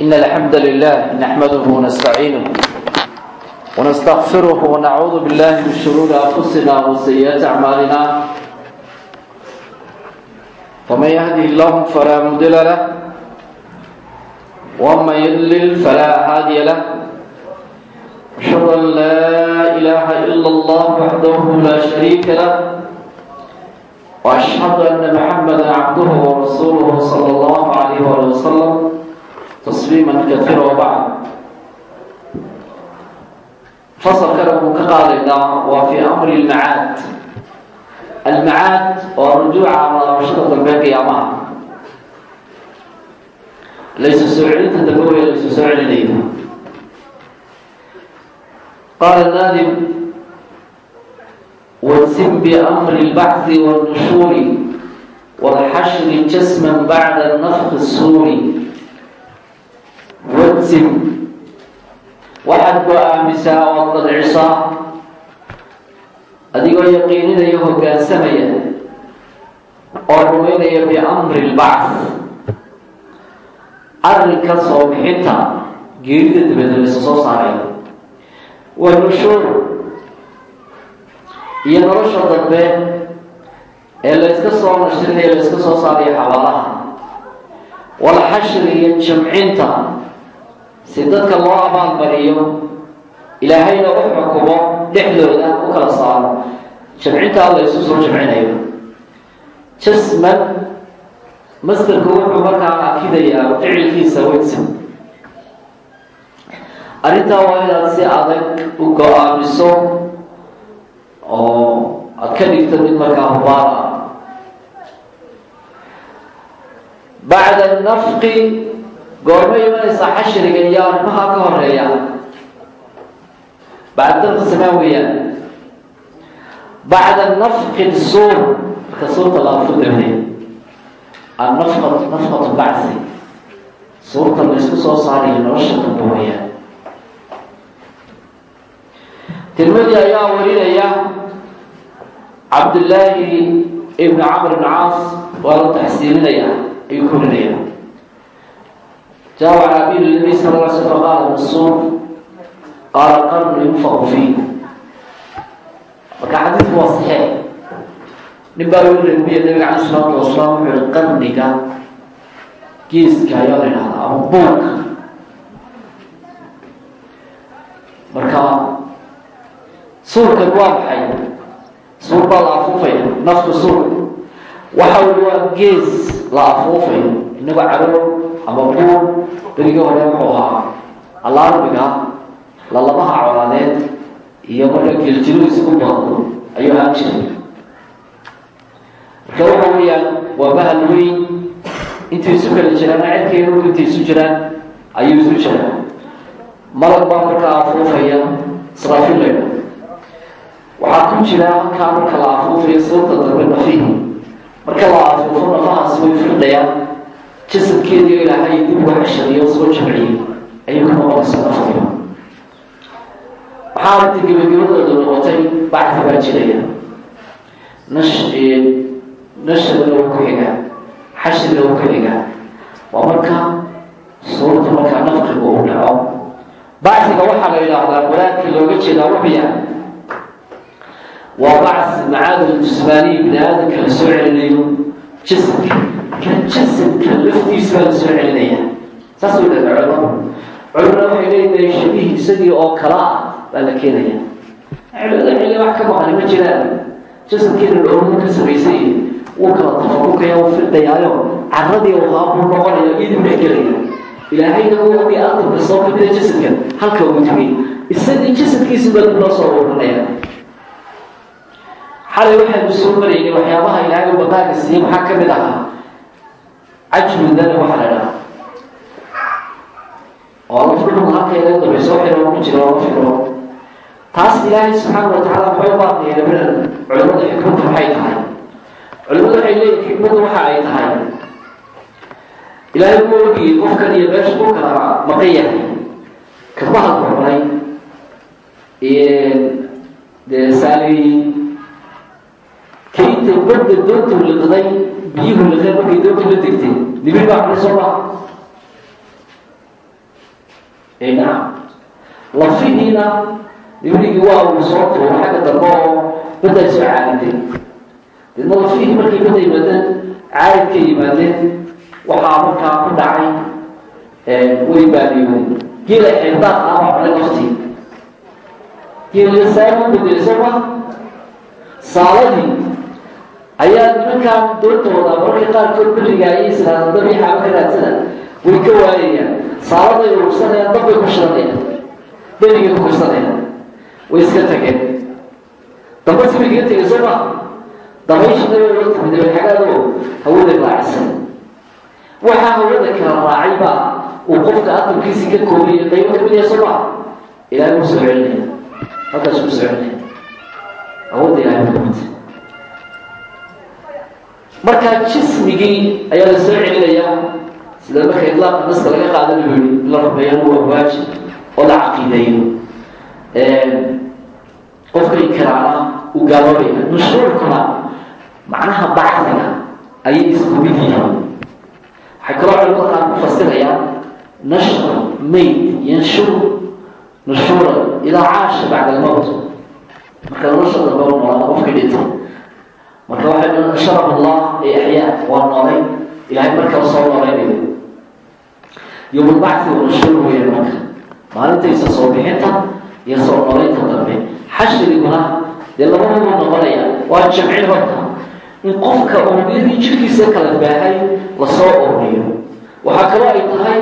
إن الحمد لله نحمده ونستعينه ونستغفره ونعوذ بالله من شرور أنفسنا وسيئات أعمالنا ومن يهده الله فلا مضل له ومن يضلل فلا هادي له أشهد أن لا إله إلا الله وحده لا شريك له وأشهد أن محمدا عبده ورسوله صلى الله عليه وسلم تسليما كثيرا وبعد فصل كلامه كقالنا وفي أمر المعاد المعاد والرجوع على رشدة الباقي أمام ليس سعيد تدبوي ليس سعيد قال النادم وانسم بأمر البعث والنشور والحشر جسما بعد النفخ السوري wadsig waxaad go'aamisaa ood dadcisaa adigoo yaqiininaya hoggaansamaya oo rumaynaya biamri lbacth arrinka soo bixinta geerida dabadda laysa soo saaray. Waa nushuur iyo nolosha dambe ee layska soo nashrinayo layska soo saarayo xabaalaha walxashri iyo jamcinta si dadka loo abaalmariyo ilaahayna u xukumo dhexdooda u kala saaro. Jamcintaa laysu soo jamcinayo. Jasman masderku wuxuu markaa akidayaa ficilkiisa weysa arrintaa waa inaad si adag u go'aamiso oo aada ka dhigto mid markaa hubaala bacda nafqi goorma imanaysaa xashriga iyo arrimaha ka horreeya bacda nafqi samaa weeyaan. Bacda nafqi suur. Marka suurta la afur dabadeed annafqatu nafqatu bacsi. Suurta la isku soo saarayo nolosha dambe weeyaan. Tirmadi ayaa warinaya cabdillaahi ibn camr ibn caas waa la taxsiininaya ayuu ka warinaya jaawac abiir nabi sal la sl qaala masuur qaala qarnu yunfaqu fiih marka xadiidku waa saxeex nin baa lagu reebiya nabiga calay isalaatu wasalaam wuxuu yihi qarniga geeska ayaa la idhahdaa ama buulka marka suurkan waa maxay suur baa la afuufaya naftu suur waxa ui waa gees la afuufayo inagoo ama buur berigii hore wuxuu ahaa alaarmiga lalabaha colaadeed iyo marka geeljiru isku baddo ayuu ahaan jiray marka waxa weeyaan waa bahal weyn intay isu kala jiraan cerkeedu intay isu jiraan ayuu isu jiraa malag baa markaa afuufaya israafillayda waxaa ku jira halkaa marka la afuufayo suurta dambe nafihi marka la afuufo nafahaas way firdhayaan jasadkeediio ilaahay dib uga xashariyo soo jamciyey ayay ku noqonaysaa naftiga maxaa arrinta gebagabadooda noqotay bacdi baa jiraya nash nashriga u ku xigaa xashriga u ka waa marka suurta markaa nafqiga uu dhaco bacdiga waxaa la yidhaahdaa walaadkii looga jeedaa wuxuya waa bacsi macaadil jismaaniya bini aadamka la soo celinayo jasadka kan jasadka laftiisa baa la soo celinaya saas way dhaha culamo culamada waxay leedahay shabihi isagii oo kala ah baa la keenaya culimada xilli wax ka maqani ma jiraan jasadkeena dhowrmo ka samaysay wuu kala tafarukaya wuu firdhayaayo caradii wahaabuu noqonaya idib dhex gelaya ilaahayna wii aadamka soo kamida jasadka halka uu tegay isagii jasadkiisi baa dib loo soo ururinaya xalay waxaynu soo maraynay waxyaabaha ilaahay badaaga siiyey maxaa ka mid ahaa cajmu dani waxaa oo la fidhunka halkeeda dambe soo xiro ku jira taas ilaahay subxaana watacaala maxay u baaqaya gabadan culimada xikmadda maxay tahay culimadu waxay leeyihiin xikmaddu waxa ay tahay ilaahay ku ogiyey qofkan iyo meesha ku kala maqan yahay kabahalku xunay dee saaleeyey kaynta badda doontu liqday biyuhu liqeen markay doontu la degtay. Nimin baa xunay soo maa ee nacam lafihiina nimanigii waa uu soo tuuro xagga dambe oo badda ay soo caaliday deedna lafihii markay badda yimaadeen caadidka yimaadeen waxaa markaa ku dhacay way baadiyoodeen geela xeeldaad ah waa cunay laftii geela saama bedelay soo ma saaladii ayaa nimankaan doontooda mararka qaarkood beriga ayay islaada dabiixaaba ka raadsana way ka waayayaan. Saaladay urursanayaan dabbay ku shidanayaan berigay ku kursanayaan way iska tageen. Damba si bay kaga tegay soo ma dabayshina way la timid xagaado hawada raacisay waxaa hawada kala raacay baa uu qofka atamkiisii ka koobaya qaybo ka mid yahay soo ma ilaahay u soo celinaya halkaas ku soo celinaya awoodda ilahay ka mid markaa jismigii ayaa la soo celinayaa sida marka idlaaqka naska laga qaadana u yihi la rumeeyana waa waajib oo la caqiideeyo. Qofka inkiraana uu gaaloobaya nushuurkuna macnaha bacdiga ayay isku yihiin. Waxay kaloo culimada qaar ku fasirayaan nashru mayd yanshuru nushuura idaa caasha bacda almowt marka nolosha dambe u noolaa qofka dhintay marka waxay sharaf allah ee axyaa waa noolay ilahay markaa soo noolaynayo yowmulbacthi wa nushuur weya marka maalintaysa soo bixinta iyo soo noolaynta dambe xashriguna dee labadaba noqonaya waa jamcin horta in qofka unugyadii jirkiisa kala baahay la soo ururiyo waxaa kaloo ay tahay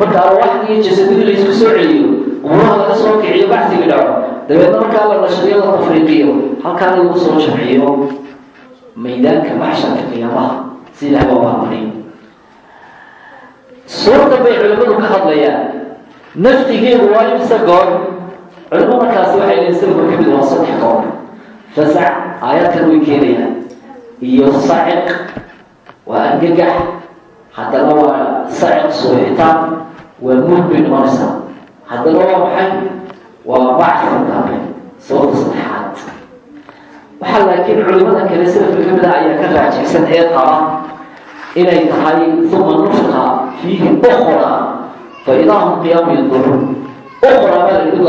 marka arwaaxdii iyo jasadadii laysku soo celiyo umuraha laga soo kiciyo bacsiga dhaco dabeedna markaa la nashriyo la tafriiqiyo halkaana lagu soo jamciyo maydaanka maxsharka qiyaamaha si ilahay waa maamariy suurtan bay culimadu ka hadlayaan naftigeedu waa imse goor. Culimo markaasi waxay leeyiin salafka ka mid waa saddex goor. Fasac aayadkan way keenayaan. Iyo saciq waa argagax. Haddana waa saciq suuxitaan waa mud bay noqonaysaa haddana waa maxay waa bacfi dambe sababta saddexaad waxaa laakiin culimada kale salafka ka mid ah ayaa ka raajixsan ee qaba inay tahay uma nufqa fiihi ukra fa idaa hum qiyaamu yanduruun ukra baa la yidhi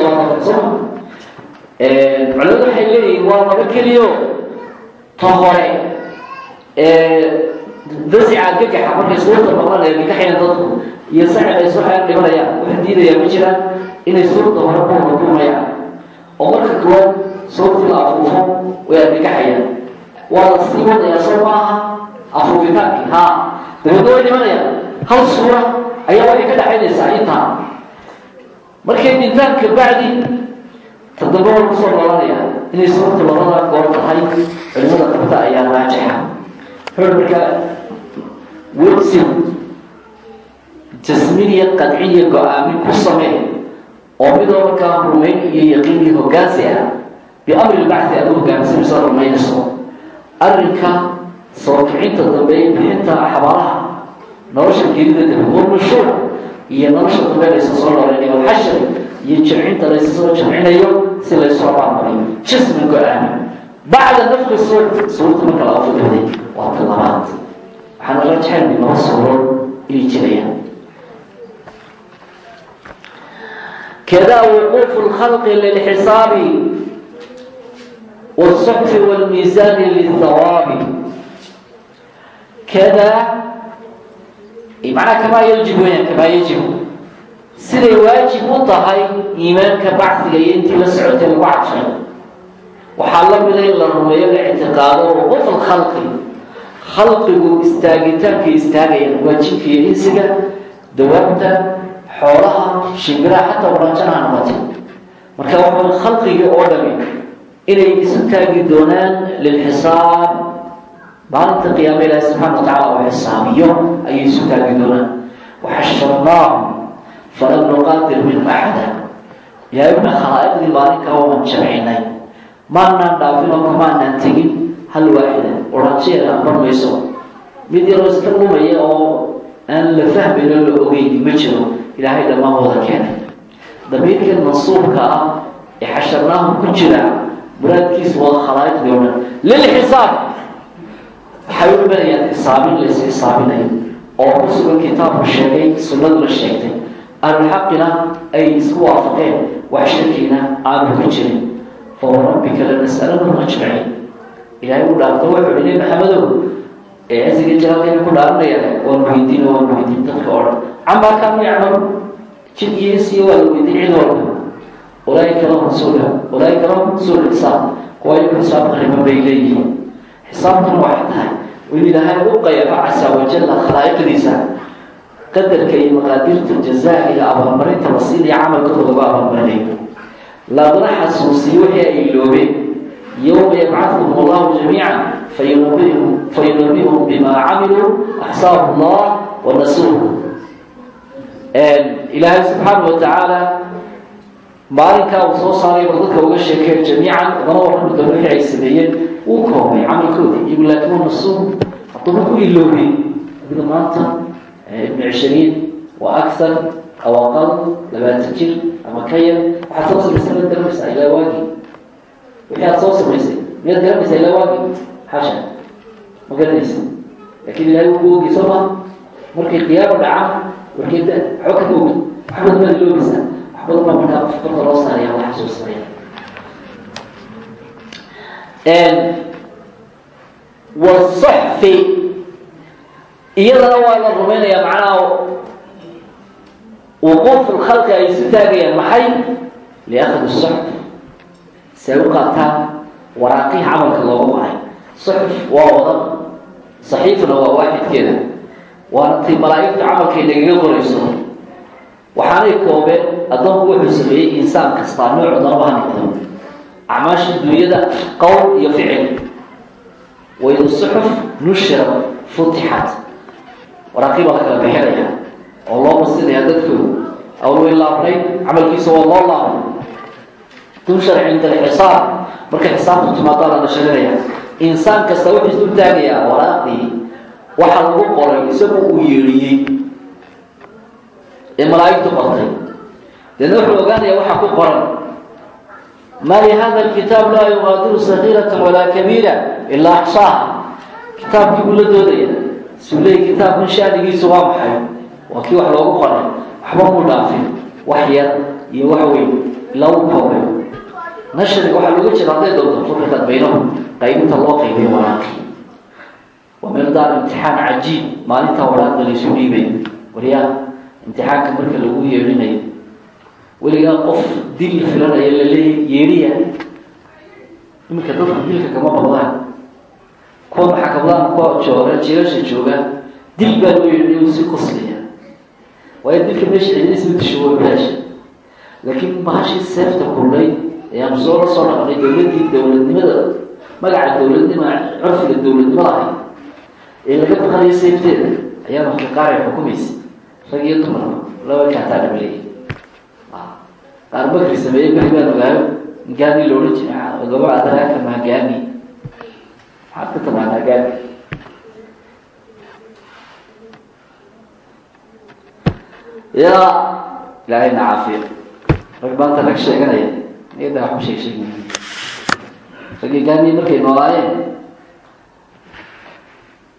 soma culimadu waxay leeyihiin waa laba keliyo ta hore. Dasica gagaxa markay suurta maqlan ee gagaxayaan dadku iyo sacib ay xeer dhimanayaan wax diidayaa ma jiraan inay suurta hore ku horduumayaan oo marka koowaad suurtii la afuufo way argagaxayaan waa la sii wadayaa soo maaha afuufitaankii haa dabeedna way dhimanayaan hal suura ayaa waxay ka dhaxaynaysaa intaa markay dhintaan kabacdi toddoba war ku soo noolanaya inay suurta labada goor tahay culimada qabta ayaa raajixa. Xor markaa wegsin jasminiya qadciya go'aamin ku samee oo midoo markaa rumayn iyo yaqiinii hogaansi ah biamri lbaci aad u hoggaansamayso rumaynayso arrinka soo kicinta dambeeya bixinta xabaalaha nolosha gelida dambe warmashuuc iyo nolosha dambe laysa soo nooleynayo alxashari iyo jamcinta laysa soo jamcinayo si laysoo baanmariyo jisman go'aana bacda nafka suur suurta marka laga fuduxday waa ta labaad waxaana rajaxayna laba suurood inay jirayaan kadaa wuquufu lkhalqi lilxisaabi والصحف والميزان للثواب كذا معنى كما يجب وين كما يجب سيدي واجب وطهي إيمانك بعثك ينتي لسعوة الوعد وحال من إلا الرمية الاعتقاد وقوف الخلق خلقه استاقتك استاقيا واجب في إنسك دوابته xoolaha shimbiraha xataa waraajanaha noqotay marka waxaa khalqigii oo dhami inay isu taagi doonaan lilxisaab. Maalinta qiyaama ilaahi subxaana wa tacala oo xisaabiyo ayay isu taagi doonaan. Waxasharnaahum falam nuqaadir minhum axada. Ilaahayna khalaa'iqdii maalinkaa waan jamcinay maanaan dhaafin oo kamaanaan tegin. Hal waaxida oranjeeda aan barmayso. Mid yaroo iska lumaya oo aan la fahmayn oo la ogeyn ma jiro. Ilaahay dhammaan wada keenay. Damiirkan mansuubka ah ee xasharnaahum ku jira muraadkiisu waa khalaa'iqdii o dhan lilxisaab waxay u xisaabin lays xisaabinayo oo ku sugan kitaabku sheegay sunnaduna sheegtay. Ahlulxaqina ay isku waafaqeen wax shakiina aanu ku jirin. Fawarabbika lanas'alahum ajmaciin ilaahay u dhaarto wuxuu hi nebi maxamedow ee asiga jalaalkayna ku dhaaranaya waan weydiin waan weydiin dadka oo dhan. Camaa kaanuu yacmaluun jid iyo isiyo waa la weydiin cid walba. Ulaaika lahum suula ulaaika lahum suul xisaab iyagu xisaab qariban bay leeyihiin xisaabtuna waxay tahay in ilaahay u qaybo casa wajalla khalaa'iqdiisa qadarka iyo maqaadirta jazaa-iga abaalmarinta la siinaya camalkooda lagu abaalmarinayo laguna xasuusiyo wixii ay loobeen yowma yabcaduhum allahu jamiica fayunabihum fayunabihum bima camiluu axsaahu llah wanasuuhu ilaahay subxaana wa maalinkaa uu soo saaray war dadka uga sheekeen jamiican ugana warrami doona wixii ay sameeyeen. Uu koobay camalkoodii iyagu laakiin waa nasuuh hadduu ku iloobay adiga maanta ibnu cishariin waa akar aw aqal labaatan jir ama ka yar. Waxaad soo samaysay miyaad garanaysaa ilaa waagii wixii aad soo samaysay miyaad garanaysaa ilaa waagii xasha ma garanaysa. Laakiin ilahay ugu ogi soo ma. Markay qiyaama dhacaan warkee waxba kama ogi wax badan baad baa markaa farta loo saaraya la xasuusanaya wasuxfi iyadana waa la rumaynaya macnaha wuquuf lkhalqi ay isu taagayaan maxay? Liakhdi suxf si ay u qaataan waraaqihii camalka looga maray. Suxuf waa wadan saxiifna waa waaxidkeeda waana tay malaa'igtu camalkay nagaga qorayso waxaanay koobeen addoonku wuxuu sameeyey insaan kastaa noocu noqdo acmaasha dunyada qowl iyo ficil. Waid suxuf nushira futixat. Waraaqii baa la kala bixinaya oo loo masinaya dadkooda awlway laabnay camalkiisa waa loo laabnay. Tunshar cinda alxisaab markay xisaabtu timaadaa la nasharinaya insaan kasta wuxuu isu taagayaa waraaqdii waxa lagu qoray isagu uu yeedhiyey ee malaa'igtu qortay. Deedna wuxuu ogaanaya waxa ku qoran. Ma lihada alkitaab laa yuqaadiru sagiirata walaa kabiira ilaa axsaaha kitaabkii buu la doodaya. Suu leey kitaabkan shaanigiisu waa maxay? Waa kii wax loogu qoray. Waxba mu dhaafin. Wax yar iyo wax weyn. Ilaa uu koobay nashriga waxaa looga jeeda hadday doonto furxitat baynahum qaybinta loo qaybiyo waraaqii waa meel daar imtixaan cajiib. Maalintaa waraaqda laysu dhiibay. Waryaa imtixaanka marka lagu yeedhinayo weligaa qof dil filanaya laleeya yeedhiya iminka dadku dilka kama badlaan. Kuwa maxakabdaan kuwa jooga jilasha jooga dil baa loo yeedhinaya u si qoslaya waayo dilka meesha bilaasha laakiin bahashii seefta kullay ayaanu soo la soo dhaqnay dowladdii dowladnimada magaca dowladnima curfiga dowladnimada ahay ee laga baqanayo seefteeda ayaanu xiqaaray xukumaysa rag iyo dumarba laba kaataa dhameeyey qaar bakri sameeyey beri baan ogaayo gaami la odhan jira gaba adaraaka maa gaami maxaad ka taqaanaa gaami yaa ilaahay na caafiyo rag maanta rag sheeganaya iyada wax ku sheeg sheegi raggii gaami markay noolaayeen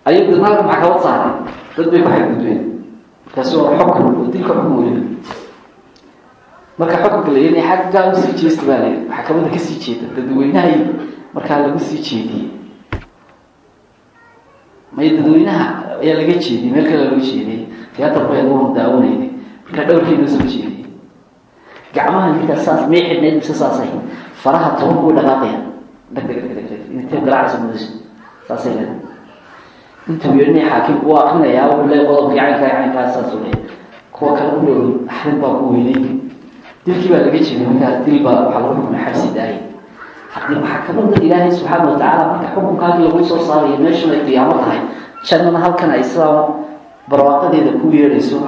ayuu dadnaalka maxkamad saaray dad bay ku xadgudbeen markaasi waa xukun. Oo dilka xukun weliba marka xukunka la yeelay xaggaa u sii jeesta baa layihi maxkamadda ka sii jeeda dadweynahay. Markaa lagu sii jeediyey may dadweynaha ayaa laga jeediyey meel kale laga jeediyey tiyaatarku ayagu daawanayna markaa dhowrkeena soo jeediyey gacmaha ninkaa saas may xidhnayd mise saasay faraha toban kuu dhaqaaqaya. Dhag dhag dhag dhag intee garaacaysa mudayso saasay leedahay intuu yeedhinay xaakimku waa akrinayaa wuxuu leeyahay qodobkii caynkaa caynkaa saas u leeyahay. Kuwa kale u dhow axrin baa ku weynay dilkii baa laga jeeday markaa dil baa waxaa lagu xukumay xabsi daayay haddii maxkamadda ilaahay subxaana watacaala marka xukunkaagii lagu soo saarayo meeshun ay qiyaamo tahay jannana halkan ay sidaa barwaaqadeeda ku yeedhayso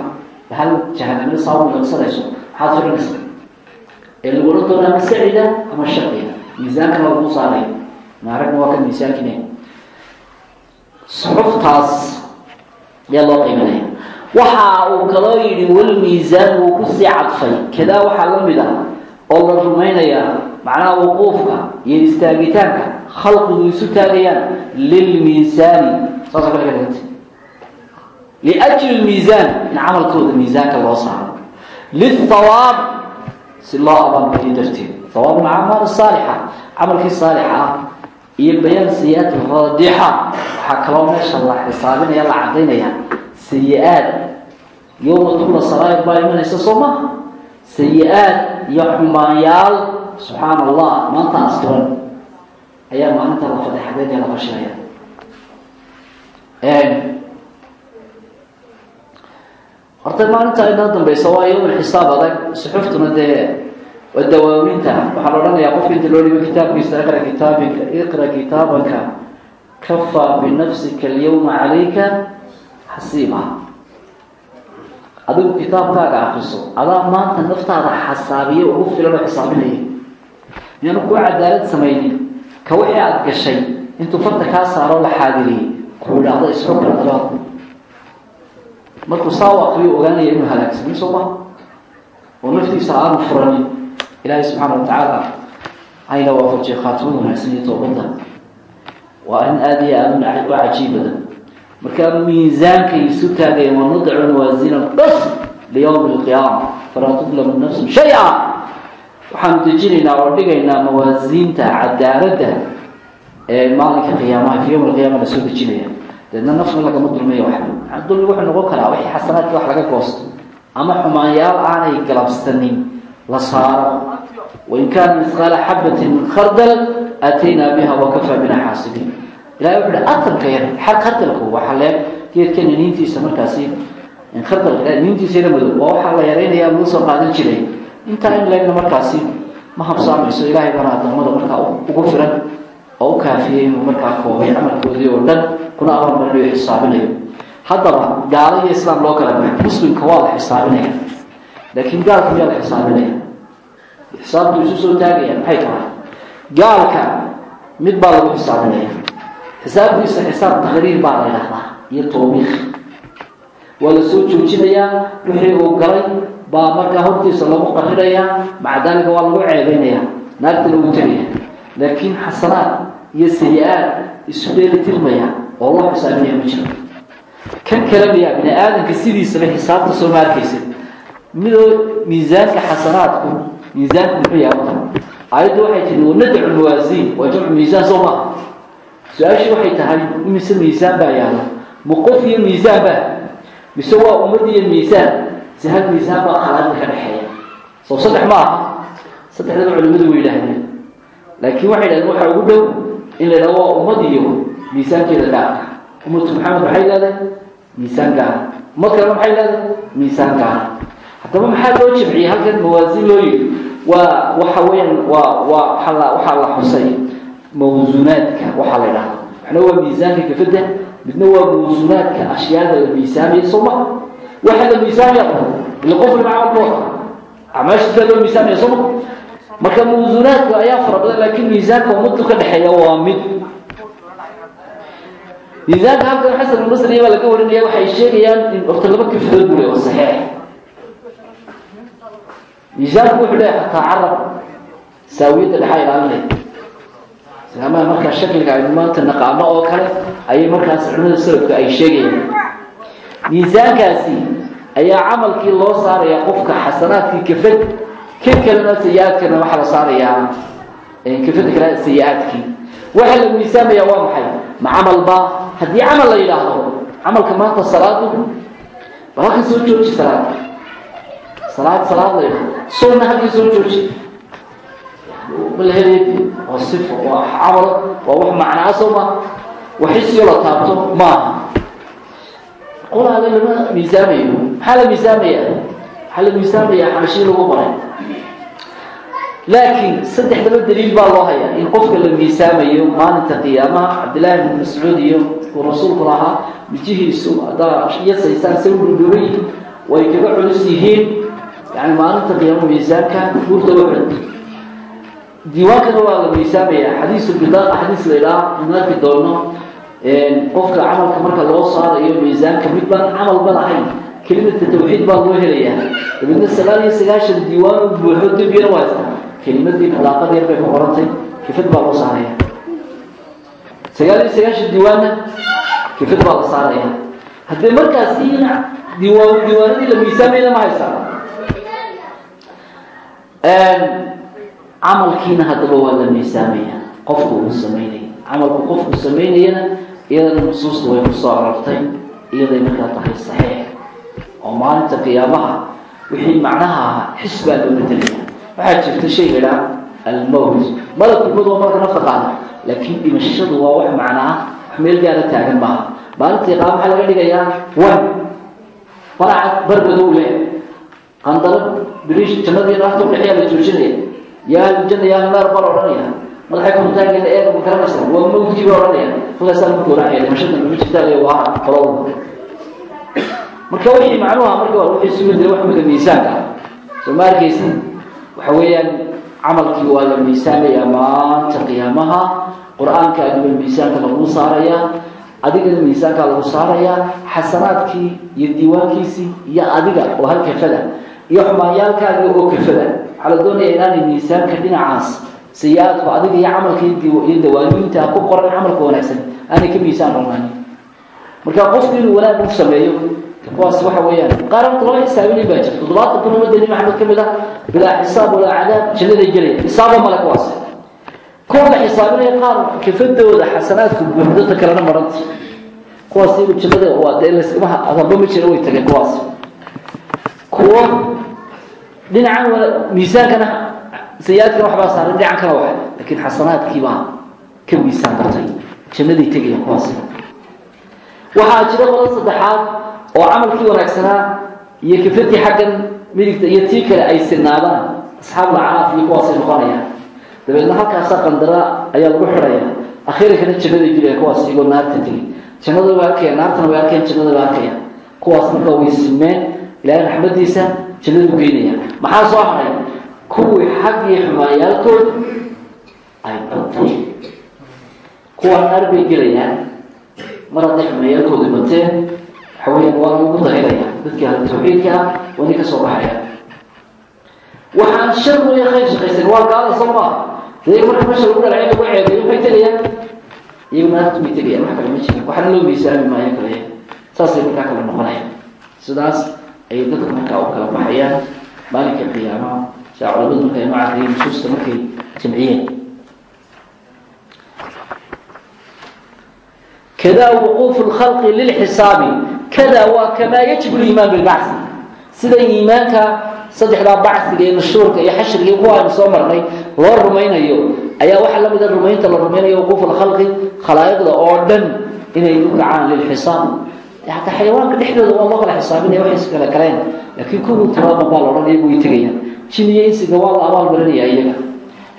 hal jahanamada saa u naqsanayso maxaad firinaysa ee lagu odhan doonaa ama ama shaqida miisaankana lagu saarayo maaragna waa kan miisaankine suxuftaas ayaa loo qiiminaya waxa uu kaloo yidhi walmiisaan wuu ku sii cadfay. Kadaa waxaa la mid ah oo la rumaynayaa macnaha wuquufka iyo istaagitaanka. Khalqigu isu taagayaan lilmiisaani ka dhiganta liajli lmiisaan in camalkooda miisaanka loo saaro. Lihawaab si loo abaalmariyo darteed. Hawaab alacmaal saalixa. Camalkii saalixa ah iyo bayaan sayi-aat raadixa. Waxaa kaloo meesha la xisaabinaya la cadaynaya sayi-aad. Yowma tubla saraair baa imanaysa soo maha sayi-aad iyo xumaanyaal subxaana allah maanta asturan ayaa maalinta la fadeexadeed ee la fashilaya. Horta maalinta inoo dambeysa waa yowm xisaab adag suxuftuna dee waa dawaaminta waxaa la odhanayaa qofka inta loo dhibo kitaabkiisa iqra kitaabika iqra kitaabanka kafaa binafsika alyawma calayka xasiiba adigu kitaabkaaga akriso adaa maanta naftaada xasaabiyo ugu filan oo xisaabinaya miyaanu kuu cadaalad samaynin ka wixii aada gashay intuu farta kaa saaroo la xaadiriyey kuu idhaahdo isxukra alaad markuu saa u akriyo ogaanaya inuu halaagsamay soo ma oo naftiisa aanu furanin ilaahay subxaana wa tacaala ayna waafajiye khaatimada wanaagsan iyo toobadda. Waa arrin aada iyo aada u cajiib badan markaa miisaankay isu taagayeen wanadacu mawaasiina alqism liyowmi alqiyaama falaa tudlamu nafsun shay-a. Waxaanu dejinaynaa oo dhigaynaa mawaasiinta cadaaladda ee maalinka qiyaamaha fi yowm alqiyaama la soo dejinaya. Deedna nafna lagama dulmiyo waxba dulmi wuxuu noqon karaa wixii xasanaadkii wax laga goosto. Ama xumaanyaal aanay galabsanin la saaro wain kaana misqaala xabatin min khardal aataynaa biha wakafaa bina xaasibiin ilahay wuxu uhi atamka yar xar khardalku waxaa lee geedka niniintiisa markaasi khardalka niniintiisa yara madow waa waxaa la yaraynaya lagu soo qaadan jiray intaa in leegna markaasi ma habsaamayso ilaahay bana adoomada markaa ugu firan oo u kaafiyey inuu markaa koobay camalkoodii oo dhan kuna abalmarinayo xisaabinayo haddaba gaalo iyo islaam loo kala baxay muslimka waa la xisaabinaya laakiin gaalka miyaa la xisaabinaya xisaabtu isu soo taagaya maxay tahay gaalka mid baa lagu xisaabinaya. Xisaabtiisa xisaab taqriir baa la yidhahdaa iyo tawbiikh. Waa la soo joojinayaa wixii uu galay baa markaa hortiisa lagu qarinayaa maca waa lagu ceebeynaya naagta lagu tegaya laakiin xasanaad iyo sayi-aad isu dheeli tirmaya oo loo xisaabinaya ma jiro. Kan kale miyaa bini aadamka sidiisaba xisaabta soo maarkaysa. Midoo miisaanka xasanaadku miisaanku muxuu yahay wata aayaddu waxay tihi wanadacu mawaasiin waa jamcu miisaan soo maha su'aashii waxay tahay imise miisaan baa yaalla? Ma qof iyo miisaan baa? Mise waa ummad iyo miisaan? Si hal miisaan baa khalaaqda ka dhexeeya? Soo saddex ma aha. Saddexdaba culimadu way yidhaahdeen. Laakiin waxay dhahdeen waxaa ugu dhow in la yidhahdo waa ummad iyo miisaankeeda gaarka ummatu maxamed maxay leedahay miisaan gaara ummad kalena maxay leedahay miisaan gaara haddaba maxaa loo jamciyey halkan mawaasiin loo yidhi. Waa waxa weeyaan waa waa waaa waxaa la xusay mawsuunaadka waxaa la yidhahda waxna waa miisaanka kafadda midna waa mawsuunaadka ashyaada la miisaamaya soo ma waxa la miisaamaya ila qof walba camal booda acmaashiisa loo miisaamaya soo ma. Marka mawsuunaadka ayaa fara badan laakiin miisaanka ummaddu ka dhexeeya waa mid. Miisaanka halkan xasan albasriya baa laga warinaya waxay sheegayaan in horta laba kafadood bule oo saxeex miisaanku wuxuu leeyahay xataa carab saawiyadda dhexaa ilaalinaya islaamaha markaa shakliga aynu maanta naqaano oo kale ayay markaas culimada salafka ay sheegayaan. Miisaankaasi ayaa camalkii loo saaraya qofka xasanaadkii kafad kan kalena sayi-aadkana waxaa la saarayaa kafada kale sayi-aadkii waxaa la miisaamaya waa maxay? Ma camal baa haddii camal la yidhaahdo camalka maanta salaadu bal soo jooji salaad salaad salaad la yidhahdo sunna halkan soo jooji malheleed waa sifo waa camal waa wax macnaa soo ma. Waxisiyo la taabto maaha qolaada lama miisaamayo maxaa la miisaamaya waxaa la miisaamaya xabashii lagu baray. Laakiin saddexdaba daliil baa loo hayaa. In qofka la miisaamayo maalinta qiyaamaha cabdillaahi bn mascuud iyo uu rasuulku lahaa mijihiisu haddaa yasaysaan say udhudhubay way kaga culus yihiin yani maalinta qiyaama miisaanka buurta uxud diiwaankana waa la miisaamaya xadiisu bidaaqa xadiis la idhaha in arki doono qofka camalka marka loo saarayo miisaanka mid baan camal ban ahayn kelimata tawxiid baa loo helayaa. Dabeedna sagaal iyo sagaashan diiwaan buuxo dembiyana waa istaa kelimadii badaaqada yar bay ku qorantay kifad baa loo saaraya. Sagaal iyo sagaashan diiwaanna kifad baa la saaraya. Haddee markaasi diiwaan diiwaanadii la miisaamayna ma haysaa camalkiina haddaba waa la miisaamaya qofku uu samaynaya camalku qofku samaynayana iyadana nusuusta way ku soo arortay iyaday markaa tahay saxiix. Oo maalinta qiyaamaha wixii macnaha ahaa xis baa loo bedelaya waxaa jirta shay idhaa almowt malakulmad waa marka nafta qaada laakiin dhimashadu waa wax macnaa wax meel gaara taagan maaha. Maalintii qaab maxaa laga dhigayaa wan faracad barbadow leh qandalo biriish jannadii naarta udhexeeyaa la joojinaya yaa aljanna yaa naar baa odhanaya madaxay kortaageeda eega ma garanaysa waa mawdkii baa odhanaya halkaasaa lagu gooracaya dhimashada lagu jirtaa le waa qolowda marka wixii macnuha marka waa wixii sugan jira wax maka miisaanka soo ma arkaysi waxa weeyaan camalkii waa la miisaamayaa maanta qiyaamaha qur'aankaadiba miisaanka lagu saarayaa adigana miisaankaa lagu saarayaa xasanaadkii iyo diiwaankiisii iyo adiga oo hal kafada iyo xumaanyaalkaaga oo kafada. Waxaa la doonaya inaanay miisaanka dhinacaas sayi-aadku adiga iyo camalka iyo dawaaniinta ku qoran camalka wanaagsan aanay ka miisaan rolnaanin marka qofku inuu wanaag u sameeyo kuwaas waxa weeyaan qaaranta laba xisaabinay baa jirta toddobaatan kun ummadda nebi maxamed ka mid ah bilaa xisaab walaa cadaab jannaday gelaya xisaaba male kuwaas. Kuwa la xisaabinaya qaar kafadooda xasanaadku buuxdada kalena maranta kuwaas iyagu jannada waa dee laskamaha adamba ma jira way tageen kuwaas kuwo dhinacan miisaankana sayi-aadkana waxbaa saaran dhinacan kana waxa laakiin xasanaadkiibaa ka miisaan dartay jannaday tegaya kuwaas. Waxaa jira qola saddexaad oo camalkii wanaagsanaa iyo kafadii xaggan midigta iyo tii kale ay sinaadaan asxaabul acraaf iyo kuwaasay noqonayaan. Dabeedna halkaasaa qandara ayaa lagu xidhaya akhiirankana jannaday gelaya kuwaas iyagoo naarta tegi jannada way arkayaan naartana way arkayaan jannada way arkayaan kuwaas marka way simeen ilaahay raxmadiisa jannadu geynaya maxaa soo haray? Kuwii xaggii xumaayaalkood ay batay kuwa naar bay gelayaan. Mar hadday xumaayaalkooda bateen waxa weyaan waa lagu dahiraya dadkii ahlu tawxiidka ah wani ka soo baxaya waxaan shar weya khayr shaqaysan. Waa gaala soo maa dee marka meesha lagu dhalacay lagu ceebeeyo waxay tegayaan iyagu naartu bay tegayaan wax kale ma jiran waxna loo miisaami maayo kale. Saasay markaa kala noqonayaan. Sidaas ayay dadka markaa u kala baxayaan. Maalinka qiyaamaha saa culamadu markay noo caddeeyey nusuusta markay jamciyeen. Kada wuquufu lkhalqi lilxisaabi kada waa kamaa yajibu liimaan bilbacsi sida iimaanka saddexdaa bacsiga iyo nashuurka iyo xashriga kuwa aynu soo marnay loo rumaynayo ayaa waxaa la mida rumaynta la rumaynayo wuquufu lkhalqi khalaa'iqda oo dhan inay u kacaan lilxisaab hataa xayawaanka dhexdooda waa loo kala xisaabinaya waxay is kala galeen laakiin kuwii tiraban baa la odhan iyagu way tegayaan jin iyo insiga waa la abaal marinaya iyaga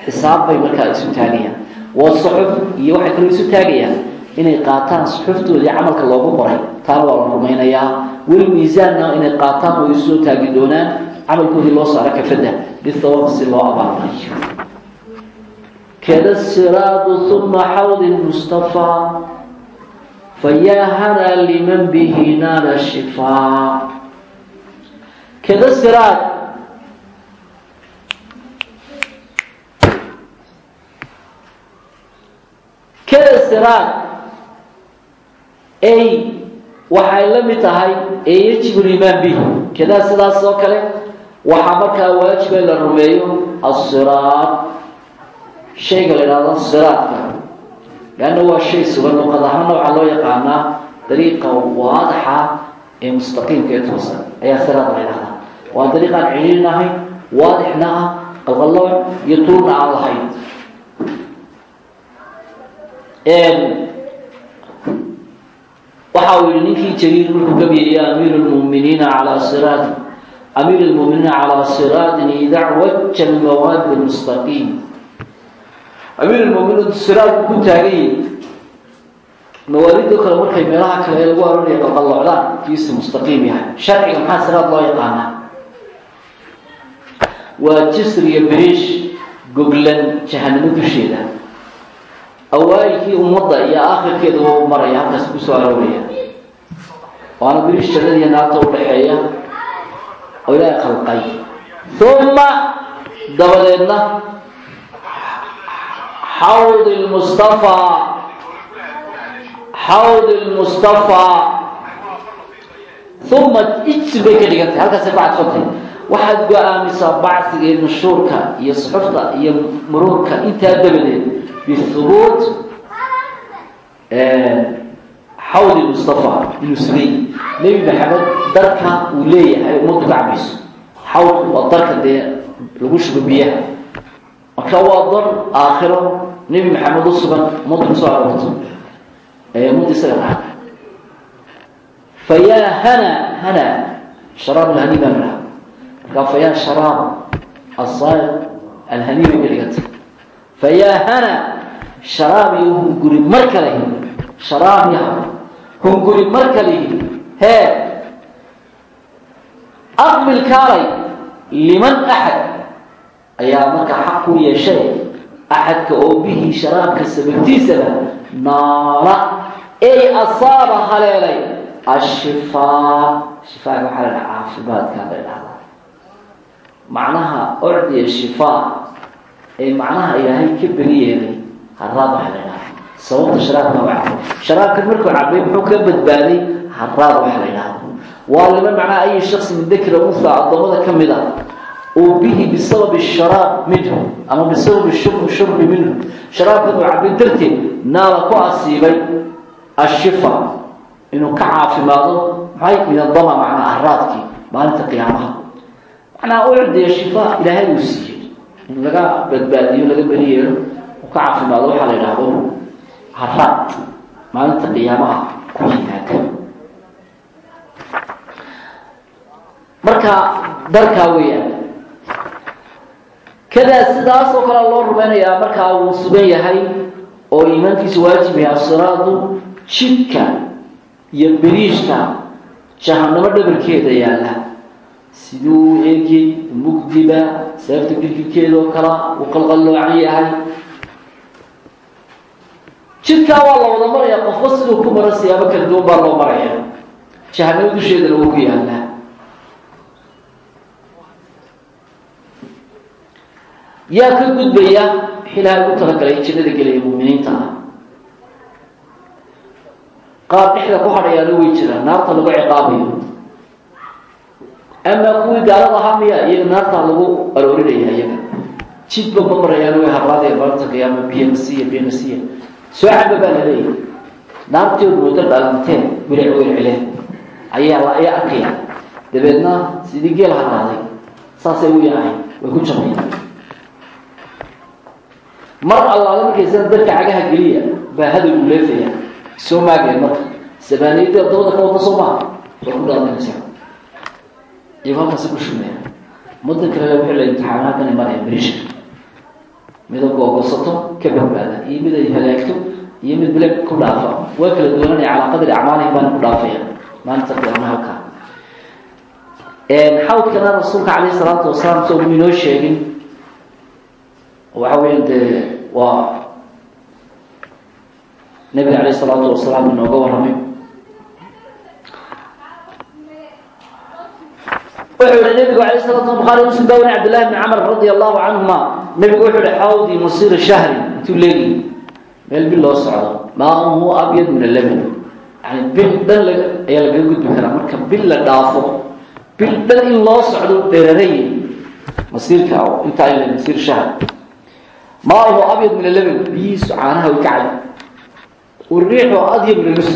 xisaab bay markaa isu taagayaan waa suxuf iyo waxay kaloo isu taagayaan inay qaataan suxuftoodii camalka loogu qoray taana waa la rumaynayaa weli miisaanna inay qaataan oo isu soo taagi doonaan camalkoodii loo saaro kafada bihawaab si loo abaalmariyo kada siraadu uma xawdi mustafaa fayaa hanaa liman bihi naala shifaa kada siraad kada siraad ay waxay la mid tahay ee yajibu limaan bihi kadaa sidaas oo kale waxaa markaa waajiba la rumeeyo asiraad shayga la idhahdo siraadka leanna waa shay sugan luqad ahaana waxaa loo yaqaanaa dariiqa waadaxa ee mustaqiimka ee toosan ayaa siraad la ydhahdaa waa dariiqaan cidhiirin ahayn waadixna ah qalqallooc iyo tuurna aan lahayn waxa uu yihi ninkii jariir markuu gabyaya amiir lmuminiina calaa siraati amiir lmuminiina calaa siraatin idac waja lmawaad mustaqiim amiir lmuminiin siraad ku taagay mawaalido kale markay meelaha kale ee lagu arooraya qalqalloocdaan kiisi mustaqiim yahay. Sharciga maxaa siraad loo yaqaanaa waa jisr iyo beriish goglan jahanamo dusheeda. Awaailkii ummadda iyo aakhirkeeda u maraya halkaas ku soo arooraya waana birish jannada iyo naarta udhaxeeya oo ilaahay khalqay. Uma dabadeedna xawd lmustafaa xawd lmustafaa uma ijsi bay ka dhigantay halkaasay ku cadfantay waxaad go'aamisaa bacsiga iyo nushuurka iyo suxufta iyo muruurka intaa dabadeed bihubuut xawdi mustafa inuu sugay nebi maxamed darka uu leeyahay ummaddu ka cabayso xawdku waa darka dee lagu shubo biyaha marka waa dar aakhiro nebi maxamed u sugan ummaddu ku soo aroorto. Ummadda isaga raha fayaa hana hana sharaab alhani baan raha marka fayaa sharaab asaaiq alhani bay ka dhiganta fayaa hana sharaab iyo hunguri mar kale sharaab yaha hunguri mar kalihi hee aqbil kaalay liman axad ayaa markaa xaq ku yeeshay axadka oo bihi sharaabka sababtiisaba naala ey asaaba haleelay ashifaa shifaaga waxaa la dhaha caafimaadkaa la dhahdaa macnaha ordiya shifaa ee macnaha ilaahay ka beri yeelay haraad waxaa la dhahaa sababta sharaabka waa cabo sharaabkan markuu cabay muxuu ka badbaaday haraad waxaa la dhahdaa waa liman macnaha ayi shaksi min dakra unfa addoommada ka mid ah oo bihi bisababi sharaab minhu ama bisababi shurbi minhu. Sharaabkan uu cabay darteed naala ku asiibay ashifa inuu ka caafimaado maxay min adama macnaa haraadkii maalinta qiyaamaha. Macnaha ucdiya shifa ilaahay uu siiyey. In laga badbaadiyo laga beri yeelo uu ka caafimaado waxaa la yidhaahdo haraad. Maalinta qiyaamaha ku yimaada. Marka kadaa sidaas oo kale loo rumaynayaa markaa wuu sugan yahay oo iimaankiisa waajib yahay asiraadu jidka iyo beriishka jahanamo dhabarkeeda yaalla. Siduu eegay mugdiba seefta girgirkeeda oo kala uu qalqalloocan yahay. Jidkaa waa la wada maraya qofba siduu ku mara siyaabo kala duwan baa loo maraya. Jahanamo dusheedana wuu ku yaallaa yaa ka gudbaya xilaa ugu talagalay jannada gelaya muuminiinta ah qaar dhexda ku hadhayaana way jiraan naarta lagu ciqaabayo. Amaa kuwii gaalada ahaa miya iyaga naartaa lagu aroorinaya iyaga jidba ma marayaan way harlaadaya maalinta qiyaama biyamasiya biyamasiya soo caba baa la leeyahy naartoodu muddo dhalanteen wilic wilcileen ayaa ayaa arkaya. Dabeedna sidii geel haraaday saasay u yaacay way ku jabayaan mar allaala markaysan dadka cagaha geliya baa hadal u leefaya soo maageen marka. Sabaaniyadii adabada ka wada soo maaha way ku dhaadanaysaa iyago halkaasi ku shumeya mudda kale wuxuu la imtixaanaha kana maraya beriishka mid googosato ka badbaada. Iyo mid ay halaagto iyo mid bileg ku dhaafa waa kala duwananaya calaa qadri acmaalihim baana ku dhaafaya. Maalinta qiyaama halkaa. Xawdkana rasuulka calayhi salaatu wasalaam soo mu inoo sheegin? Waxa weya dee waa nabiga calayh isalaatu wasalaam inooga warramay wuxuu yihi nabigu alay sala slam bukhari muslim baa wani cabdillahi bni camr radi allahu canhuma nabigu wuxuu yihi xawdi masiira shahri. Intuu leegi meel bil loo socdo. Maamuhu abyad min alaban yani bil dhan ayaa lagaga gudbi karaa. Marka bil la dhaafo bil dhan in loo socdo dheeraray masiirka intaa masiir shahr maamuhu abyad min alaban biyihiisu caanaha way kacay wariixu adyab min almus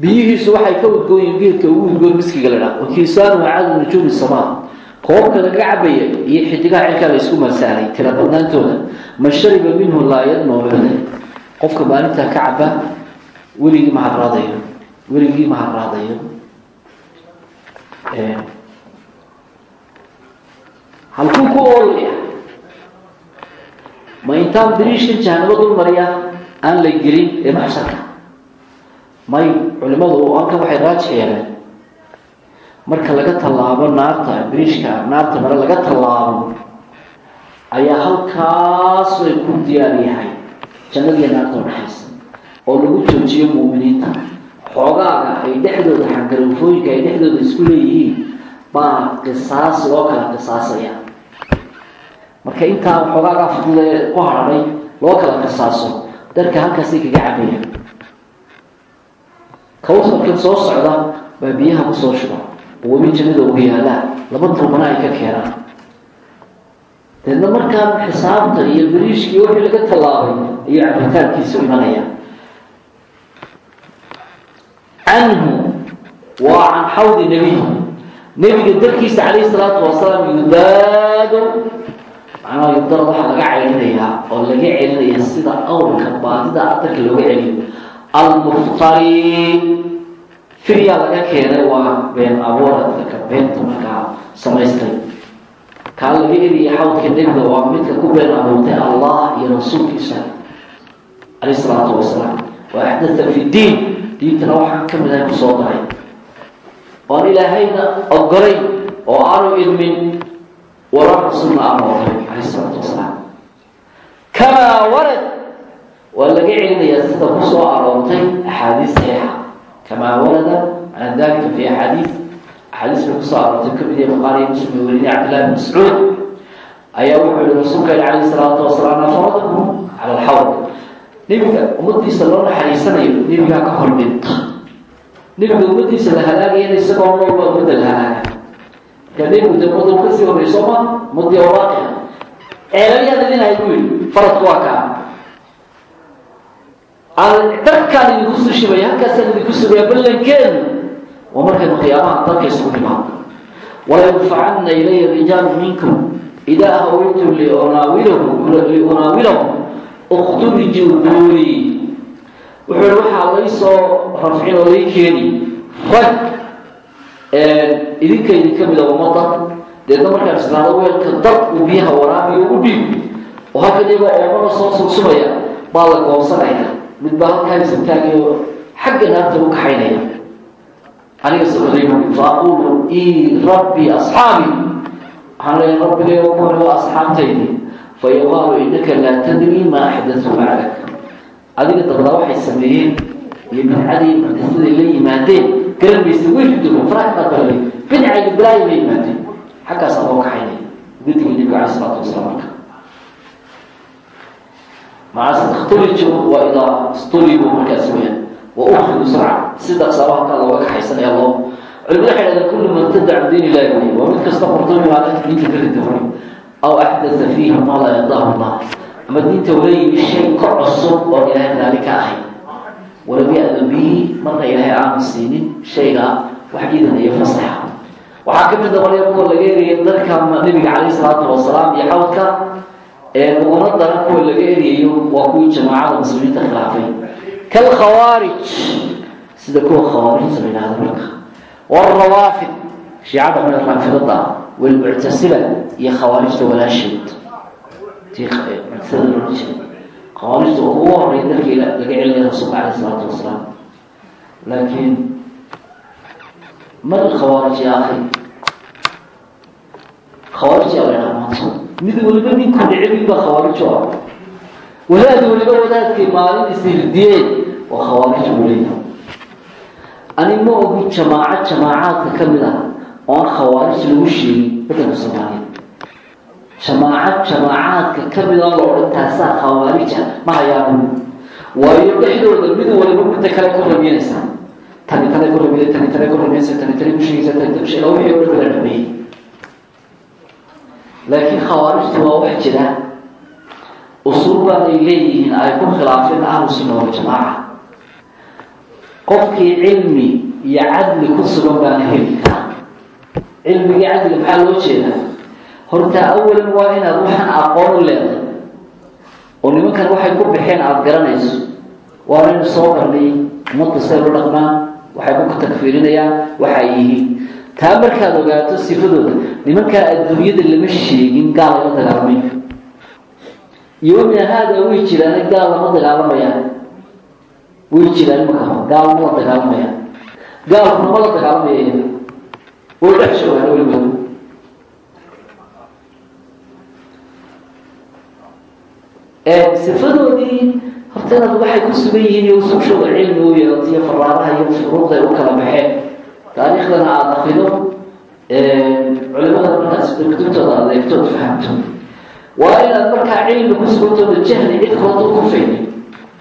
biyihiisu waxay ka udgooyiin geedka ugu udgoon miskiga la dhaha. Wakiisaanu caadu nujuumi samaa koobka laga cabaya iyo xidigaha cirkaa la isku marsaaray tira badnaantooda man shariba minhu laa yadma cuda qofka maalintaa ka caba weligii ma haraadayo weligii ma oolaya ma intaan biriishkan jahanabo dul mariya aan la gelin ee maxsharka may culimadu halkan waxay raajix yeeleen marka laga tallaabo naarta biriishka naarta mare laga tallaabo ayaa halkaas ay ku diyaar yahay. Jannadiiyo naarta udhaxaysa oo lagu joojiyo muuminiinta. Xoogaaga ay dhexdooda xangaroofooyinka ay dhexdooda isku leeyihiin baa qisaas loo kala qisaasaya marka intaa xoogaagaa fududee ku hararay loo kala qisaaso darka halkaasay kaga cabaya kawsarkan soo socda baa biyaha ku soo shuba. Webi jannada ugu yaalaa laba duubana ay ka keenaan. Deedna markaa xisaabta iyo beriishkii wixii laga tallaabay ayuu cabitaankiisu imanaya. Canhu waa can xawdi nebiy nebiga darkiisa calayhi salaatu wasalaam yudaado macnaha yudara waxaa laga celinayaa oo laga celinaya sida awrka baadida adarka looga celiyo almuftari firyaa laga keenay waa been abuuradka beenta markaa samaystay kaa laga eriya xawdka nebiga waa midka ku been abuurtay allah iyo rasuulkiisa calayh salaatu wasalaam wa axdatha fi diin. Diintana waxaan ka mid ahay ku soo daray. Oon ilaahayna ogolay oo aanu idmin wala rasuulna aanu ogolay calayh salaatu wasalaam kamaa warad waa laga celinayaa sida ku soo aroortay axaadiis saxiixa kamaa warada can dalika fi axaadiis axaadiis bay ku soo aroortay ka mid yahay bukhaariy muslim weliye cabdillahi mascuud ayaa wuxuu yihi rasuulka ihi calayhi salaatu wasalaam afradakum cala alxawd nebiga ummadiisa loo naxariisanayo nebigaa ka hor dhinta nebiga la halaagayana isagoo noolba ummadda la halaaga markaa nebigu de ummada u ka sii horrey soo ma ummadii awaaqiha ceelalyaad idinahay buu yihi faradku waa kaa darkaan idinku sushibaya halkaasaan idinku sugaya ballankeenu waa markaynu qiyaamaha dalka isugu dhimaado walayurfacana ilaya rijaalu minkum idaa hawaytum liunaawilahu ukturijuu buuri wuxuu yihi waxaa laysoo rafcin oo lay keeni rag idinka idinka mida ummadda deedna markaan islaado weelka dad uu biyaha waraabiyo u dhiib oo halkan iyagoo oomana soo sugsumaya baa la goobsanaya mid baa halkaan isabtaagayo xagga naarta u kaxaynaya. Aniga sabaday faaqulu i rabbi asxaabi. Waxaan leeya rabbigayo kuwani waa asxaabtaydi fa yuqaalu innaka laa tadri maa axdatu bacdak. Adiga dabdaa waxay sameeyeen iyo bidcadii muxdasaday la yimaadeen garan maysa weyridogo faraxdaa balay bidcagi balaayi la yimaadeen xaggaas aboo kaxaynaya gudigii nebiga calay isalaatu wasalaam marka maca stakhtuliju waa idaa stulibu markaas weyaan wa ukridu sarca si daqsaaba halkaa looga kaxaysanaya loo culimada waxay dhahdeen kullu man tadaca diin ilahi wey waa mid kasta maalinta diinta ka ridaway aw axdatha fiihi maa laa yadahu llah ama diinta yimi shay ka cusub oo ilaahay raali ka ahay walam ya-dan marna ilaahay aanu siinin shayga wax idan iyo fasaxa. Waxaa ka mid noqonaya kuwa laga eriyay dadka nebiga calayhi salaatu wasalaam iyo xawdka ee uguna daran kuwa laga eriyayo waa kuwii jamaacada muslimiinta khilaafay. Kalkhawaarij sida kuwa khawaarijta la yidhahdo marka. Warawaafid shiicada mid raafidada walmuctasila iyo khawaarijta walaasheed khawaarijta ugu horeya dalkii laga celinaya rasuulka caleyh isalaatu wasalaam laakiin mar khawaarij ya akhi khawaarij yaa la ydhaha maanta mid waliba ninku dhicibin baa khawaarijo ah. Wadaad waliba wadaadkay maalin ishirdiyeen waa khawaarij buu leeyahay ani ma ogi jamaaco jamaacaadka ka mid ah oon khawaarij lagu sheegin waddanka soomaaliya jamaaco jamaacaadka ka mid oo la odhan taasaa khawaarija ma hayaanu waayo dhexdooda mid waliba midda kale ku rabiyanaysaa tani tana ku rabiya tani tana ku rabiyanaysa tani tani ku sheegaysa tani tani sheega wixii oo dhan bala dhameeyey laakiin khawaarijtu waa wax jira usuul baan ay leeyihiin ay ku khilaafeen ahlu sunna waljamaaca qofkii cilmi iyo cadli ku sugan baana heli karaa cilmigii cadliga maxaa loo jeedaa horta awalan waa inaad waxaan aqoon u leedahay. Oo nimankan waxay ku baxeen aada garanayso. Waanaynu soo barnay ummadda say u dhaqmaan waxay ku takfiirinayaan waxay yihiin. Taa markaad ogaato sifadooda nimankaa adduunyada lama sheegin gaal lama dagaalamay yomina haada way jiraan gaal lama dagaalamayaan way jiraan imaka gaal ma la dagaalamaya gaalkuna ma la dagaalamaya way dhex joogaan weligood sifadoodii horta inaad waxay ku sugan yihiin iyo usuushooda cilmi u yeelato iyo faraaraha iyo furuuqda ay u kala baxeen. Taariikhdana aada akrido culimada markaas kutubtooda adeegtood fahamto. Waa inaad markaa cilmi ku sugantooda jahli cid kalooda ku faynin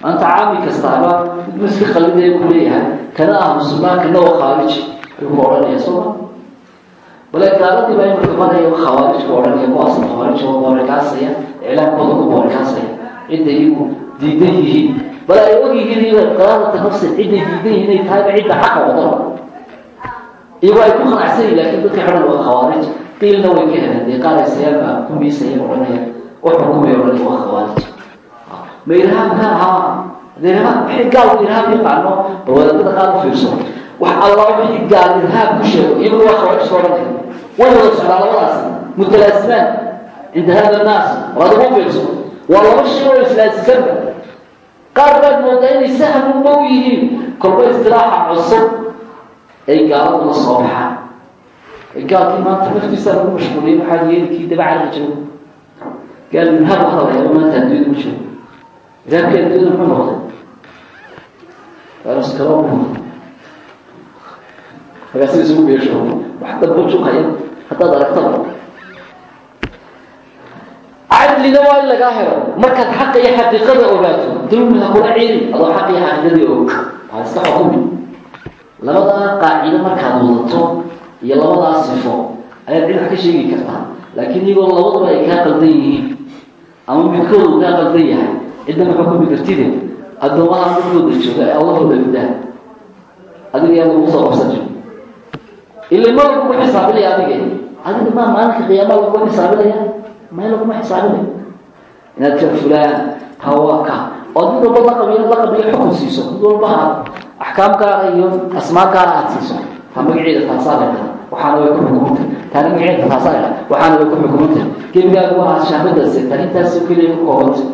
maanta caami kastaaba midbu iska qalidaya ku leeyahay kana ahlu sunnaa kana oo khaariji ayuu ku odhanaya sooma bale gaaladii baa imarka maraya khawaarijku odhanaya kuwaas khawaarijka boorikaasaya iclaamkooda ku boorikaasaya cidda iyagu diidan yihiin. Bale ay og yihiin qadaadata nafsi cidday diidan yihiin inay tahayba cidda xaqa wadana iyagoo ay ku qanacsan yihiin laakiin dadka xidhan waa khawaarij. Qiilna way ka heleen dee qaar aysayaaba ku miisaya odhanaya uxukumay odhanaya waa khawaarij. Ma irhaabka ahaa irhaab wixii gaalku irhaab yaqaano wadaadada qaar u fiirso wax alla wixii gaal irhaab ku sheego iyaguna waa khawaarijka odhanaya way wada socdaa labadaas mutalaasimaan. Cinda hada annaas waad ugu fiirso waa laba shay oo islaasisanba qaar baad moodaa inay saham u yihiin kolba istilaaxa cusub. Ay gaaladu la soo baxaan gaalkii maanta naftiisaa lagu mashquuliyay waxaa yeeli kii dabacarka joogo gaal irhaab hadalaya maanta adduunyada ma joogo irhaabkii adduunyada muxuu noqday virus kale u markaasi isugu beesho wax damba juqaya haddaad aragtaba cadliga waa in lagaa helo. Markaad xaqa iyo xaqiiqada ogaato dulmiga kula ciiri adoo xaq iyo xaqiiqadii og. Waa iska xukumi labadaa qaacido markaad wadato iyo labadaa sifo ayaad cid ka sheegi kartaa laakiin iyagoo labaduba ay kaa qaldan yihiin ama midkooda uu kaa qaldan yahay cidna ma xukumi kartide addoomaha dhulkooda jooga ee allahooda gudaa adiga yaa lagu soo qabsan jiro ila ma lagugu xisaabinaya adiga adiga maa maalinka qiyaama lagu xisaabinaya may laguma xisaabinay inaad ka fulaan tawaaka oo mid walba laqabiyo laqabiyo xukun siiso mid walba aad axkaam gaara iyo asmaa gaara aad siiso. Taa magaceeda taasaa waxaana way ku xukumantay taana magaceeda taasaa leedaha waxaana way ku xukumantay gebigaagu waa shahaada seetaa intaasoo keliya ku koobantay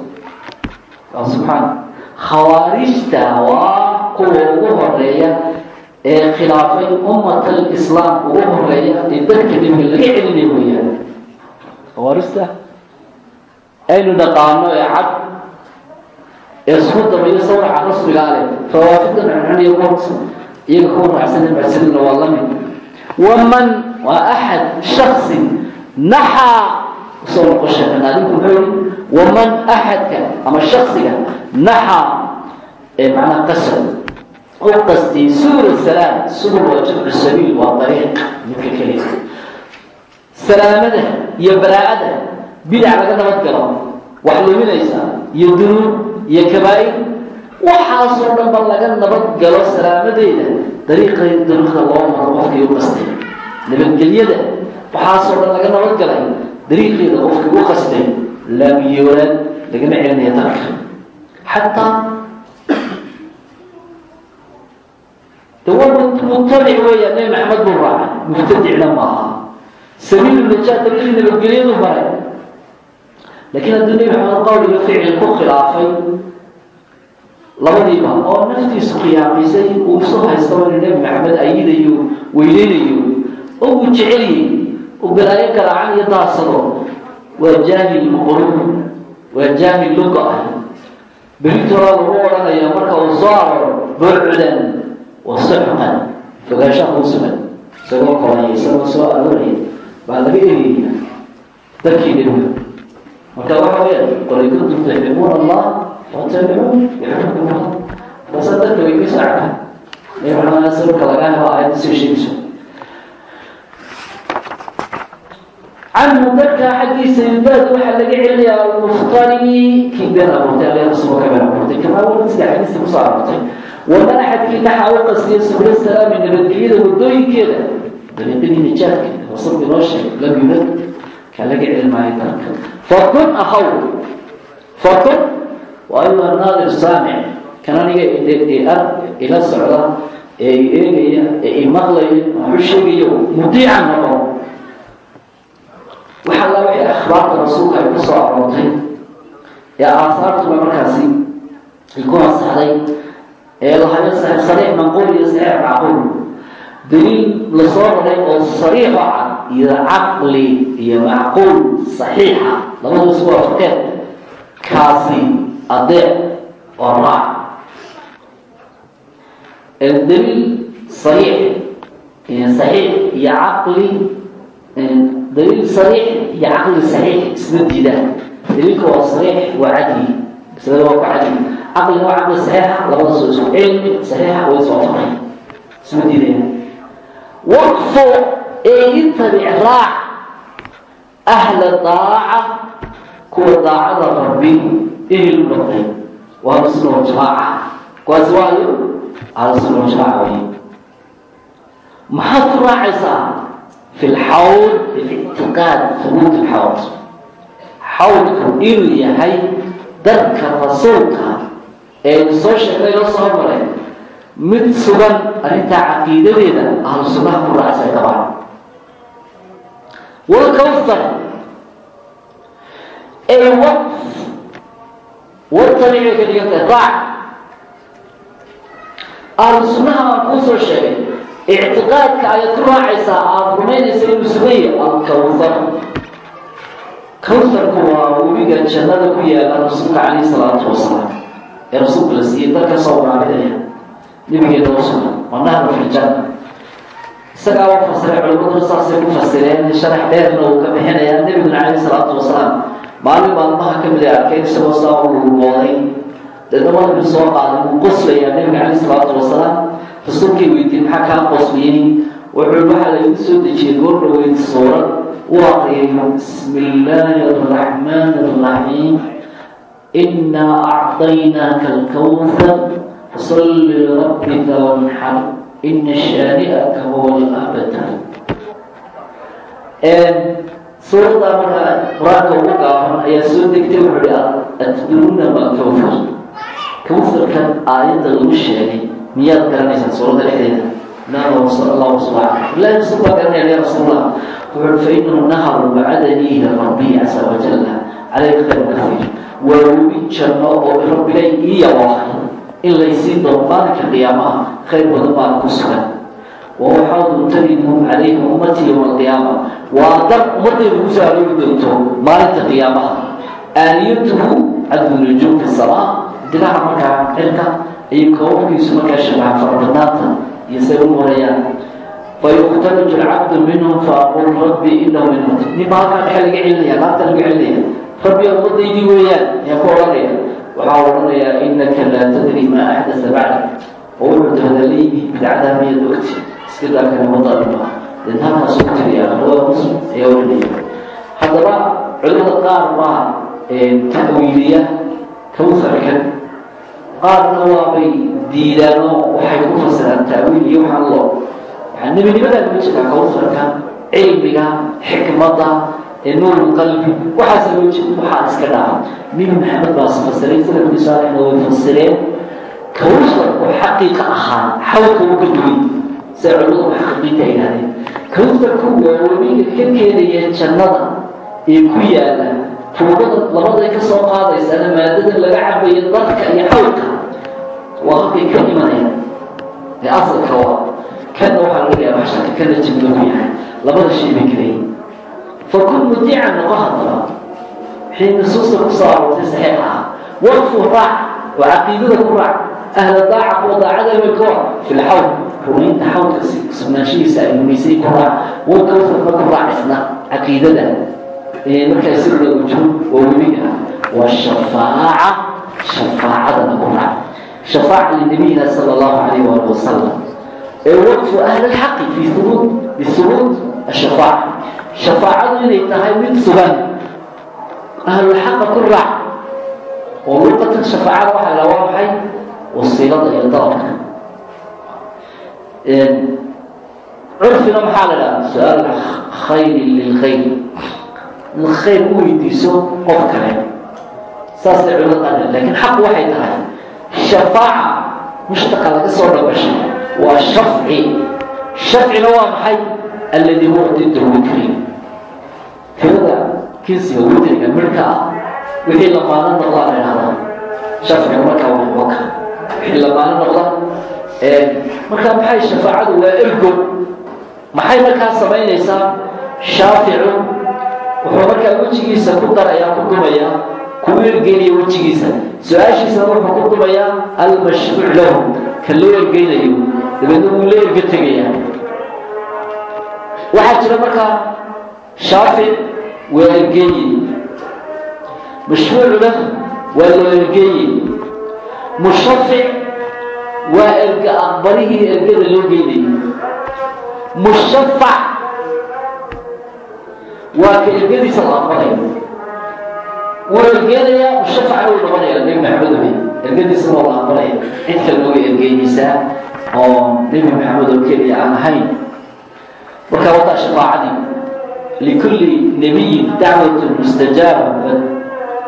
waa subxaan. Khawaarijta waa kuwa ugu horreeya ee khilaafay ummat alislaam ugu horreeya ee dadka nebiga laga celinaya weeyaan khawaarista aynu dhaqaano ee cad ee isku dabayo sawraca rasmigaa leh. Fawaafida cunxuniya kuwarsa iyaga kuwa raacsan macsanina waa la mid. Waman waa axad shaksi naxaa u soo noqosheekan adinku muxuu yihi waman axadka ama shaksiga naxaa ee macnaa qasad. U qastiyay subul salaam subul waa jamcu sabiil waa dariiq midka keliya salaamada iyo baraa'ada bidac laga nabad galo wax luminaysa iyo dunuub iyo kabaa'ir waxaasoo dhan ba laga nabad galo salaamadeeda dariiqay dariiqda loo maro qofkii u qastay. Nabadgelyada waxaasoo dhan laga nabad galay dariiqeeda qofkii u qastay. Lam yuulad lagama celinayo dalka xataa mutabic weeyaa nebi maxamed buu raacay mubtadicna maaha sabiilu najaat dariiqii nabadgelyadu maray laakiin hadduu nebi maxamed qowl iyo ficil ku khilaafay labadiiba oo naftiisu khiyaamaysay uu isu haystaba inu nebi maxamed ayidayo weyneynayo oo uu jeceliyey uu galaayo garaacan iyo daarsado waa jaahil qulub waa jaahil luga ah beritoolaa lagu odhanaya marka uu soo araro burcudan wa suxqan fogaanshaha u sugan isagoo koraya isagoo baa laga eriyaya dadkii nebiga marka waxa weya qolay kuntum tuxibuuna allah fatabicuun yuxibbukum allah markaasa dadka way ka soo cabaan nebi maxamed sawirka laga helo aayadda soo sheegayso canhu dadka xaggiisa yudaad waxaa laga celinayaa almuftari kii been abuurtay alla rasuulka been abuurtay kamaa weli sida xadiista ku soo aroortay waman axadkii naxa u qastiya subla salaami nabadgelyada wadooyinkeeda dariiqadii nijaadka rasuulku inoo sheegay lam yulad kaa laga celin maayo dalka fakun ahaw fakun waa ayuha naadir saamic kan aniga ila socda ee i eegaya ee i maqlaya waxu sheegaya mudiican noqo waxa la wixii akhbaarta rasuulka ay ku soo aroortay ee aasaartuba markaasi ay ku ansaxday ee lahayo saxiix sariix manquul iyo saxiix macquul daliil la soo raray oo sariix oo cad iyo caqli iyo macquul saxiixa. Labadu isku waafaqeen kaasi adeec oo raac. Daliil sariix saxiix iyo caqli daliil sariix iyo caqli saxiix isma diidaan daliilka waa sariix waa cadli. Masalada waa ku cadli. Caqliga waa caqli saxiixa labada soo isku cilmi saxiixa way iswaafaqay isma diidayaan waqfo ee itabic raac ahla daaca kuwa daacada rabbi ehel u noqday waa ahlusuna waljamaaca kuwaasi waayo ahlusuna waljamaaca wey maxaad ku raacaysaa fi lxawd bilictiqaad hubuut lxawd xawdku inuu yahay darka rasuulka ee soo sheegnay oo soo maray mid sugan arrintaa caqiidadeeda ahlu sunnaha ku raacsa qabaan walkawthar ay waqf. Wattabicay ka dhigantay raac ahlu baan kuu sheegay ictiqaadka ayaad ku raacaysaa aada rumaynaysa inuu sugaya alkawthar kawtharku waa webiga jannada ku yaalla rasuulka calayhi salaatu wasalaam ee rasuulka la siiyey dadka soo waraabinaya nabigeeda u sugan waa nahru fi ljanna isagaa u fasiray culimaduna saasay ku fasireen sharax dheerna uu ka bixinayaa nebiguna calayhi salaatu wasalaam. Maalin maalmaha ka mid a arkeen isagoo saa u lulmooday deedna soo qaaday wuu qoslayaa nebiga calayhi salaatu wasalaam. Rasuulkay weydiin maxaa kaa qosliyey wuxuu waxaa lagu soo dejiyey goor dhaweyd suurad. U aqriyay bismi illaahi araxmaan araxiim inaa acطaynaaka alkawthar fasalli lirabbika wanxar ina shaani'aka huwa alabtar suuraddaa markaa qur'aanka ugu gaaban ayaa soo degtay wuxuu hi atduruuna ma kawthar kawtharkan aayadda lagu sheegay miyaad garanaysaa suuradda dhexdeeda naam allahu subxaana ilahi rasul baa garanaya ya rasuulallah wuxuu fainahu naharu bacadanihi rabbii casa wajalla calayhi khayr kaiir waa webi janno oo rabbigay ii yaboohay in laysii doono maalinka qiyaamaha khayr badan baana ku sugan wawaxawdu taridu calayhi ummatii yowma alqiyaama. Waa dar ummadayda ku soo aroori doonto maalinta qiyaamaha. Aaniyatuhu caddunujuum fi salaa dinaca markaa cirka ayay koobabkiisu markaa shabaha farabadnaanta iyo say u murayaan fayuqtariju alcabdu minhum faaqul rabbi inahu min ninba halkaa dhexe laga celinaya laabta laga celinaya rabbi ummadaydii weeyaan ayaa ku odhanaya waxaa odhanayaa inaka laa tadri maa axdasa bacdak oo wuxuu dahdalayimi bidcadaa miyaad ogti iska daakana wadalima ku tiriya rawaa muslim ayaa odhanaya haddaba culimada qaar baa ta'wiiliya kawtharkan qaarna waabay diidaanoo waxay ku fasiraan ta'wiil iyo waxaan loo nebinimadaa lama jeedaa kawtharka cilmiga xikmadda nuurulqalbi waxaasa loo jeeda waxaa iska dhaca nebi maxamed baa fasiray salafkii saalixna way fasireen kawtharku xaqiiqa ahaa xawlka u ka duway say culimadu muxaqiqiinta ay yidhahdeen kawtharku waa webiga ka keenaya jannada ee ku yaalla tuubada labaday ka soo qaadaysana maadada laga cabayo dadka iyo xawlka. Waa halkay ka imanayaan. Ee asalka waa. Kana waxaa laga yaabaa shaka kana jibla ku yahay. Labada shay bay kaleyihin fakun mutiican noqo hadaba wixii nusuusta ku soo aroortay ah waqfu raac oo caqiidada ku raac ahla daaca kuwa daacada way ka war fi xawlka sugnaanshihiisa ay rumaysay ku raac walkawfarka ku raac caqiidada markaa sirda ujuub waa webiga waa shafaaca shafaacadana ku raac shafaaca linabiyina sala allahu calayh waali wasalam ee waqfu ahli lxaqi fi hubuut bihubuut ashafaaca shafaacadu inay tahay mid sugan ahlulxaqa ku raac oo luqatan shafaacada waxaa la waa maxay wasiilada iyo dalabka. Curfina maxaa la dhaha su'aal khayri lilkhayr in khayr u weydiiso qof kale. Saasay culimada qaar laakiin xaqu waxay tahay. Shafaaca mushtaqa laga soo dhagashay waa shafci. Shafcina waa maxay aladi huwa didda wikri tirada kinsiga witriga midhka ah wixii lamaano noqdaa la dhahdaa shafciga markaa waa waka wixii lamaano noqda markaa maxay shafaacadu waa ergo maxay markaa samaynaysaa shaaficu wuxuu markaa wejigiisa ku darayaa ku dumayaa kugu ergeynaya wejigiisa su'aashiisana wuxuu ku dumayaa almashfuuc lahu ka loo ergeynayo dabeedna wuu la ergo tegayaa waxaa jira markaa shaafic waa ergeeye mashfuucuna waa loo ergeeye mushafic waa erga aqbalihii ergada loo geynayay mushafac waa ka ergadiisa la aqbalayo wuu ergeenayaa mushafacna uu noqonaya nebi maxamed wey ergadiisana waa la aqbalaya cid kale nooga ergeynaysaa oo nebi maxamed oo keliya aan ahayn markaa wataa shafaacadii likulli nebiyin dacwatu mustajaaba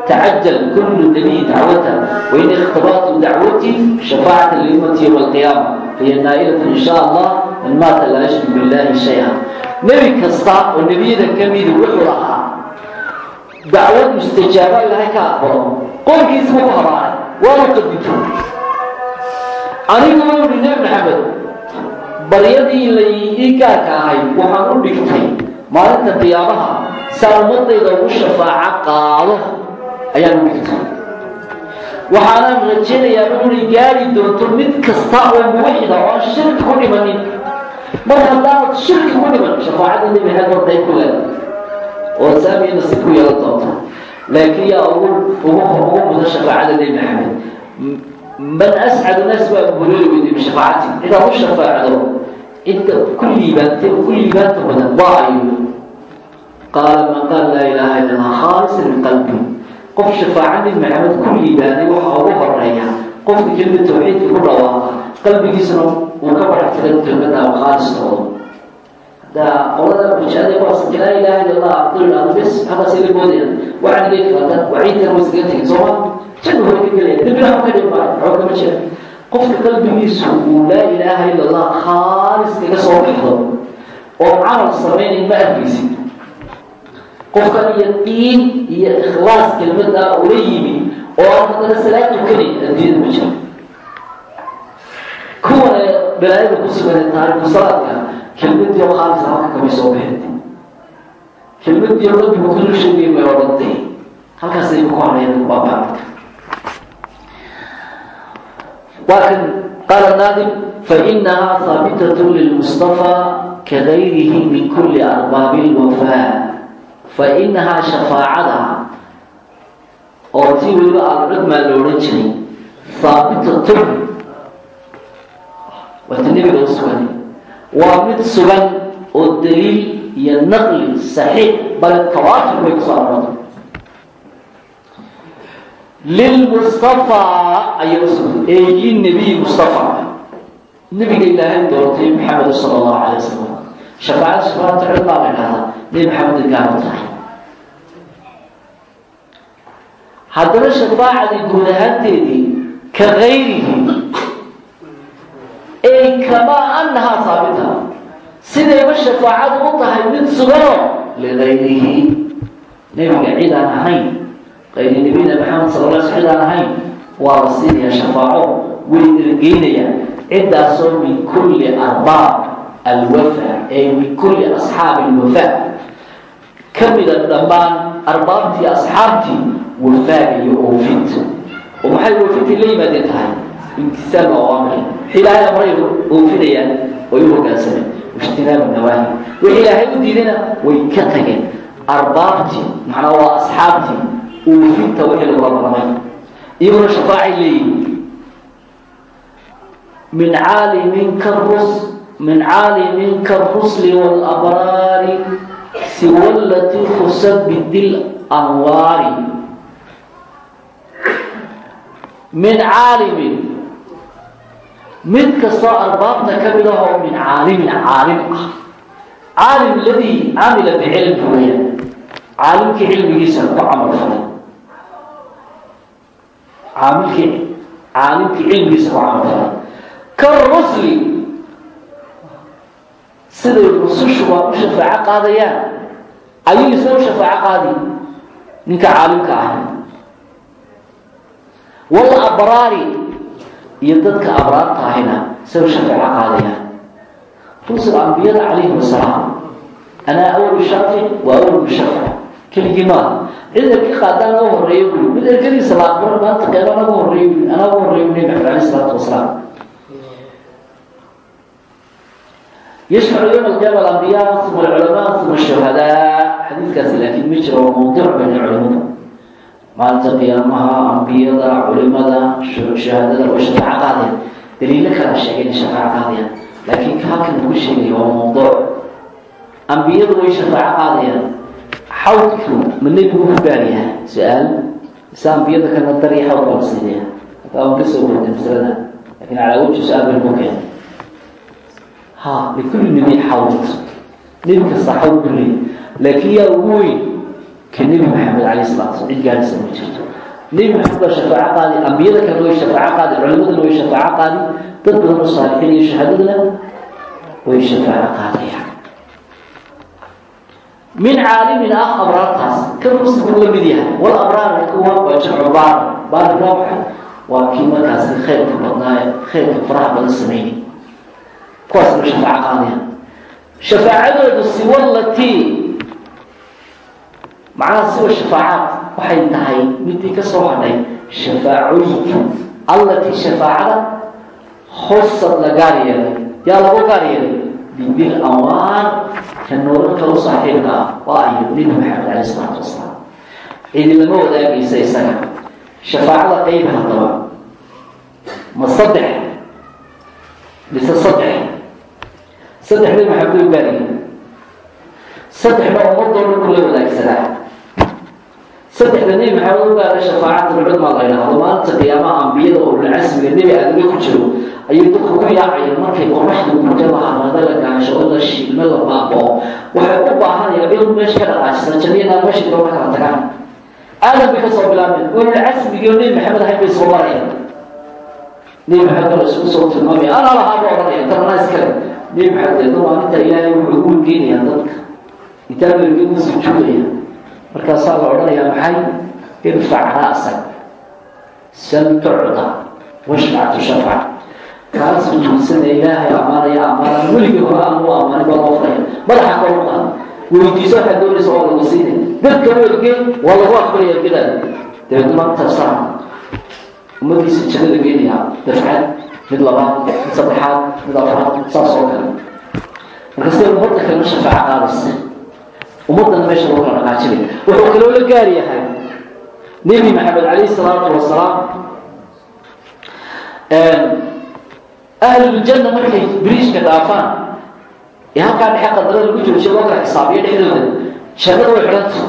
fatacajal kullu nebiyin dacwata wain ikhtabatu dacwati shafaacata liummati yowma alqiyaama hiya naa'ilatu in sha allah man maata laa yushrik billahi shay-a. Nebi kasta oo nebiyada ka midi wuxuu lahaa dacwad mustajaaba ilahay ka aqbalo. Qolkiisma ku habaaray waanu qadito anigu wuhi nebi maxamed baryadii laii gaarka ahay waxaan u dhigtay maalinta qiyaamaha saa ummadayda ugu shafaaco qaado ayaan u waxaanaan rajaynayaa inunay gaari doonto mid kasta oo muwaxida oo aan shirki ku dhimanin. Mar haddaanad shirki ku dhiman shafaacada nebi maxamed horday ku leeda oo saamiya nasiib ku yeelan doonta laakiin yaa ugu ugu ugu mudan shafaacada nebi maxamed man ascadu naas baa abuhureyra weydiye bishafaacati cidaad u shafaacdo cidda ku liibaantay ku liibaanta badan waa ayu qaala man qaal laa ilaaha illa allah khaalisa min qalbi qof shafaaca nebi maxamed ku liibaanay waxaa ugu horreeya qofka kelmad tawxiidka ku dhawaaqa qalbigiisana uu ka baxtiray kelmada ama khaalistooda da qolada mujahada kuwaas laa ilaha illa allah abdul bes halkaas ila moodaya wacdigay kalata waciidkan sooma janna way ka gelaya dembina ka maayo waxba kama jira qofka qalbigiisu uu laa ilaaha illa allah khaalis kaga soo baxdo oo camal samaynayn ma arkaysid qofkan yaqiin iyo ikhlaas kelmada ula yimi oo aan haddana salaad tukanayn adduunyada ma jiro kuwana balaayada ku sugan taariku salaadka kelmadii oo khaalis halka kamay soo bixin kelmadii oo rabbigu kulu sheegay may odhantay halkaasay ku qaala naadim fainahaa haabitatu lilmustafaa kadayrihi min kulli arbaabi lwafaa fa inahaa shafaacada oo tii weliba aaludhagmaa la odhan jiray haabitatun waati nebiga usugan waa mid sugan oo daliil iyo naqli saxiix bal tawaafur bay ku soo arooda lilmustafa ayaa u soo eeyi nebiy mustafaa nebiga ilaahay doortay maxamed sala allahu calay wasalam shafaacada subaata baa la dhahda nebi maxamed gaaba tahay haddana shafaacadii guud ahaanteedii ka kayrihi ee kamaa anahaa saabita sidayba shafaacadu u tahay mid sugano likayrihi nebiga cidaan ahayn waa la siinaya shafaaco way ergeynayaan ciddaasoo min kulli arbaab alwafa ee min kulli asxaabi alwafa. Ka mida dhammaan arbaabtii asxaabtii wafaaga iyo oofinta. Oo maxay oofintii la yimaadeen tahay? Imtisaal awaamir ilaahay amray. Oofinayaan way u hogaansameen ijtinaabu nawaahi wix ilaahay u diidayna way ka tageen. Arbaabtii macnaa waa asxaabtii uufinta wixii lagula ballamay iyaguna shafaacay leeyihiin min caalimin karus min caalimin karusli walabraari siwa alatii khusat bidil anwaari. Min caalimin mid kastoo arbaabta ka mid ah oo min caalimin caalim ah. Caalim ladii camila bicilmi weeyaan caalimkii cilmigiisa ku camal falay caamilkii caalimkii cilmigiisa ku camal. Falay karusli siday rusushu waa u shafaaco qaadayaan. Ayuu isna u shafaaco qaadi ninka caalimka ah. Wal abraari iyo dadka abraarta ahina say u shafaaco qaadayaan. Rusul ambiyada calayhim asalaam anaa awalu shaafic waa awalu mushaffac keligii maaha cid erka qaadaan u horreeya buy mid erkadiisa la aqbaro maanta qeeba anagu horeey anaagu horeeyo nebi axmed aleyh isalaatu wasalaam. Yashfacu yowma alqiyaama alambiyaa uma alculamaa uma ashuhadaa xadiidkaasi laakiin ma jiro waa mawduuc bayna culimada maalinta qiyaamaha ambiyada culimada shahaadada way shafaaca qaadeen daliilo kalaa sheegay inay shafaaca qaadayaan laakiin halkan lagu sheegaya waa mawduuc ambiyadu way shafaaco qaadayaan xawdku dad badan oo saalixiin iyo shahaadadana way shafaaco qaadayaan min caalimin ah abraartaas kan muslimu la mid yahay wal abraar kuwa waa jamcu baar baarna waxa waa kii markaasi khayrka badnaaye khayrka faraha badan sameynay kuwaasna shafaaco qaadaya shafaacadoodu siwa latii macnaha siwa shafaacaad waxay tahay midii ka soo hadhay shafaacooyinka allatii shafaacada hosad la gaar yeelay yaa lagu gaar yeelay bidil awaan ka noolalka u saaxiibka ah waa ayo nebi maxamed caleyh isalaatu wasalaam cidi lama wadaagaysa isaga shafaacada qeyb haddaba ma saddex mise saddex saddex nebi maxamed u gaariye saddexna ummadoo dhan kula wadaagsanaa saddexda nebi maxamed u gaara shafaacada culimaa la yidhaahdo maalinta qiyaamaha ambiyada oo ulcasmiga nebi aadame ku jiro ayuu dadku ku yaacaya markay qoraxdu mujada hamada la gaasho oo la shiilme la baaboo waxay u baahanayaan in meesha ka dhaqaajisa janniyada meesha doona kala tagaan. Aadam bay ka soo bilaabeen ulcasmigii oo nebi maxamed ahayn bay soo marayaan nebi maxamed baa isku soo tilmaamaya anaa lahaa ba odhanaya tarnaa iskale nebi maxamed deedna maalinta ilaahay wuxuu ugu geenayaa dadka. Kitaabelgeu sujuudaya markaasaa la odhanayaa maxay? Irfac ra'sak sal tucda. Washfac tushafcac kaa sujuudsana ilaahay ammaanaya ammaanaan weligii hore aan u ammaanin baa loo furaya. Madaxa kor u qaada. Weydiiso waxaad doonaysa waa lagu siinay dadka weelgee waa lagu aqbalaya gedaada dabeedna maanta saa ummadiisa jannada geenaya dafcad mid labaad mid saddexaad mid afraad saas oo kale. Marka sida ummadda kalena shafaaco qaadaysa ummaddana meesha lagu kala dhaqaajinaya wuxuu kaloo la gaar yahay nebi maxamed calayhi salaatu wasalaam ahluljanna markay biriishka dhaafaan ee halkaa dhexe qadara lagu joojiyo loo kala xisaabiyo dhexdooda jannada way xidhanta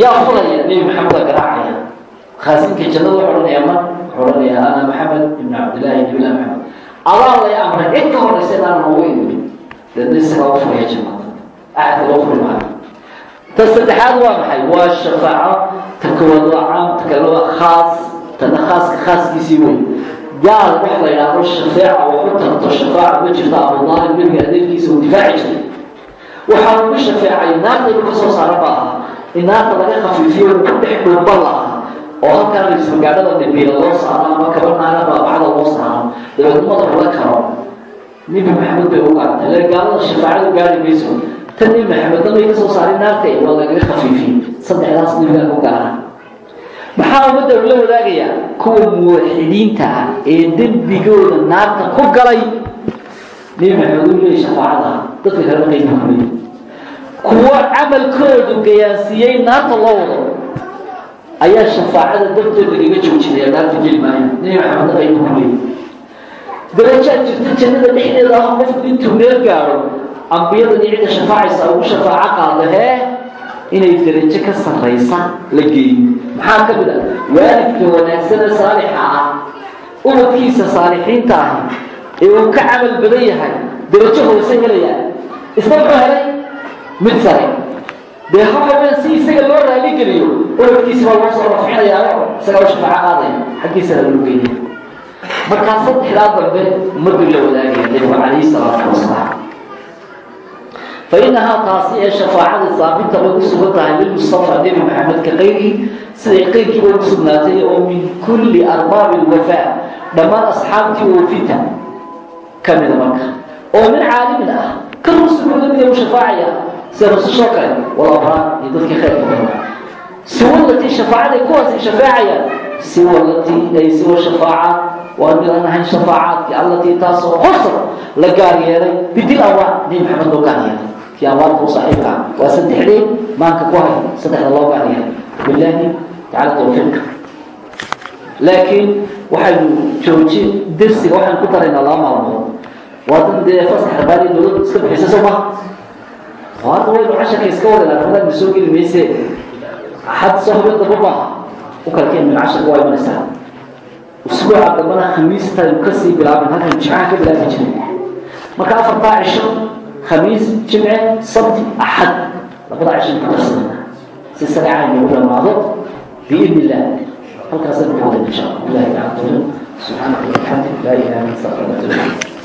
yaa fulaya nebi maxamed a garaacaya. Khaasinka jannada wuxuu odhanaya ma wuxuu odhanaya ana maxamed ibn cabdillahi nabilah maxamed. Adaa lay amray cid ka horeysa inaan noogu imin isagaa u furaya jannada loo furi ta saddexaad waa maxay? Waa shafaaco ta koowaad waa caam ta kale waa khaas tana khaaska khaaskiisii wey gaal wax la yidhaahdo shafeeca oo ku tarto shafaaca ma jirto abudaalib nebiga adeerkiisa uu difaaci jiray. Waxaa lagu shafeecay naarta inuu ka soo saara ba aha in naarta laga khafiifiyo ku dhex dhuuba laha oo halkaa raismagaadhada nabiila loo saaro ama kaba naara baabacda loo saaro. Dabeed madaxu la karo nebi maxamed bay u gaartay le gaalada shafaacadu gaari mayso. Tan nebi maxamedna may ka soo saaray naarta waa lagaga khafiifiyey saddexdaas nebigaa ku gaara. Maxaa ummadda ula wadaagayaa kuwa muwaxidiinta ah ee dembigooda naarta ku galay. Nebi maxamed u leeyay shafaacada dadka kalena qayba kumay kuwa camalkoodu gayaansiiyey naarta loo wado ayaa shafaacada darteed lagaga joojinaya naarta jeli maayo nebi maxamedna qayba kumay darajaad jirta jannada dhexdeeda ah qofku intuu meel gaadho ambiyada iyo shafaacaysa ugu shafaaco qaado hee? Inay darajo ka sarraysa la geeyo maxaa ka mid a waalidka wanaagsane saalixa ah ubadkiisa saalixiinta ahi ee uu ka camal badan yahay darajo hoose helaya isna muxuu helay? Mid sare. Dee haween si isaga loo raaligeliyo ubadkiisa baa loo soo rafcinayaayo isagaa u shafaaco qaadaya. Xaggiisana lagu geynaya markaa saddexdaa dambe ummaddu la wadaagaya nabigu calayhi salaatu wasalaam. Fainahaa taasi ee shafaacada saabita bay u sugan tahay lilmustafa nebi maxamed ka qayrkii siday qayrkiiba ugu sugnaatay oo min kulli arbaabi lwafaa dhammaan asxaabtii oofinta ka mida marka oo min caalimin ah ka rusulkooda mida u shafaacaya sida rusushoo kale walabraan iyo dadkii khayrka badan. Siwalatii shafaacaday kuwaasay shafaacayaan siwalatii ay siwa shafaacaad waa mid aan ahayn shafaacaadkii allatii taasoo hosar la gaar yeelay. Bidil awaa nebi maxamed loo gaar kii awaarta u saaxiibka ah waa saddexdee maanka ku hay saddexda loo gaar yeelay. Bilaahi tacala tawfiiq. Laakiin waxaynu jooji dersiga waxaynu ku daraynaa laba maalmood. Waa dan dee fasax rabaadi dowladda iska bixisa soo maha hadda waynu casharka iska wadana ramadaan soo geli mayse axad soo habeen maaha u kala keen min waa imanaysaa usbuuca dambana khamiistaynu ka sii bilaabin halkan jimcaha ka bilaabi jiray. Marka afartaa cisho khamiis jimce sabti axad labada cisho ku darsanayna si sareeca inoogu dhamaado biidn illah halkaasaynu ka wadan insha allah ilahi tacala subxaanaka wa laa ilaha illa anta astaghfiruka wa atuubu ilayk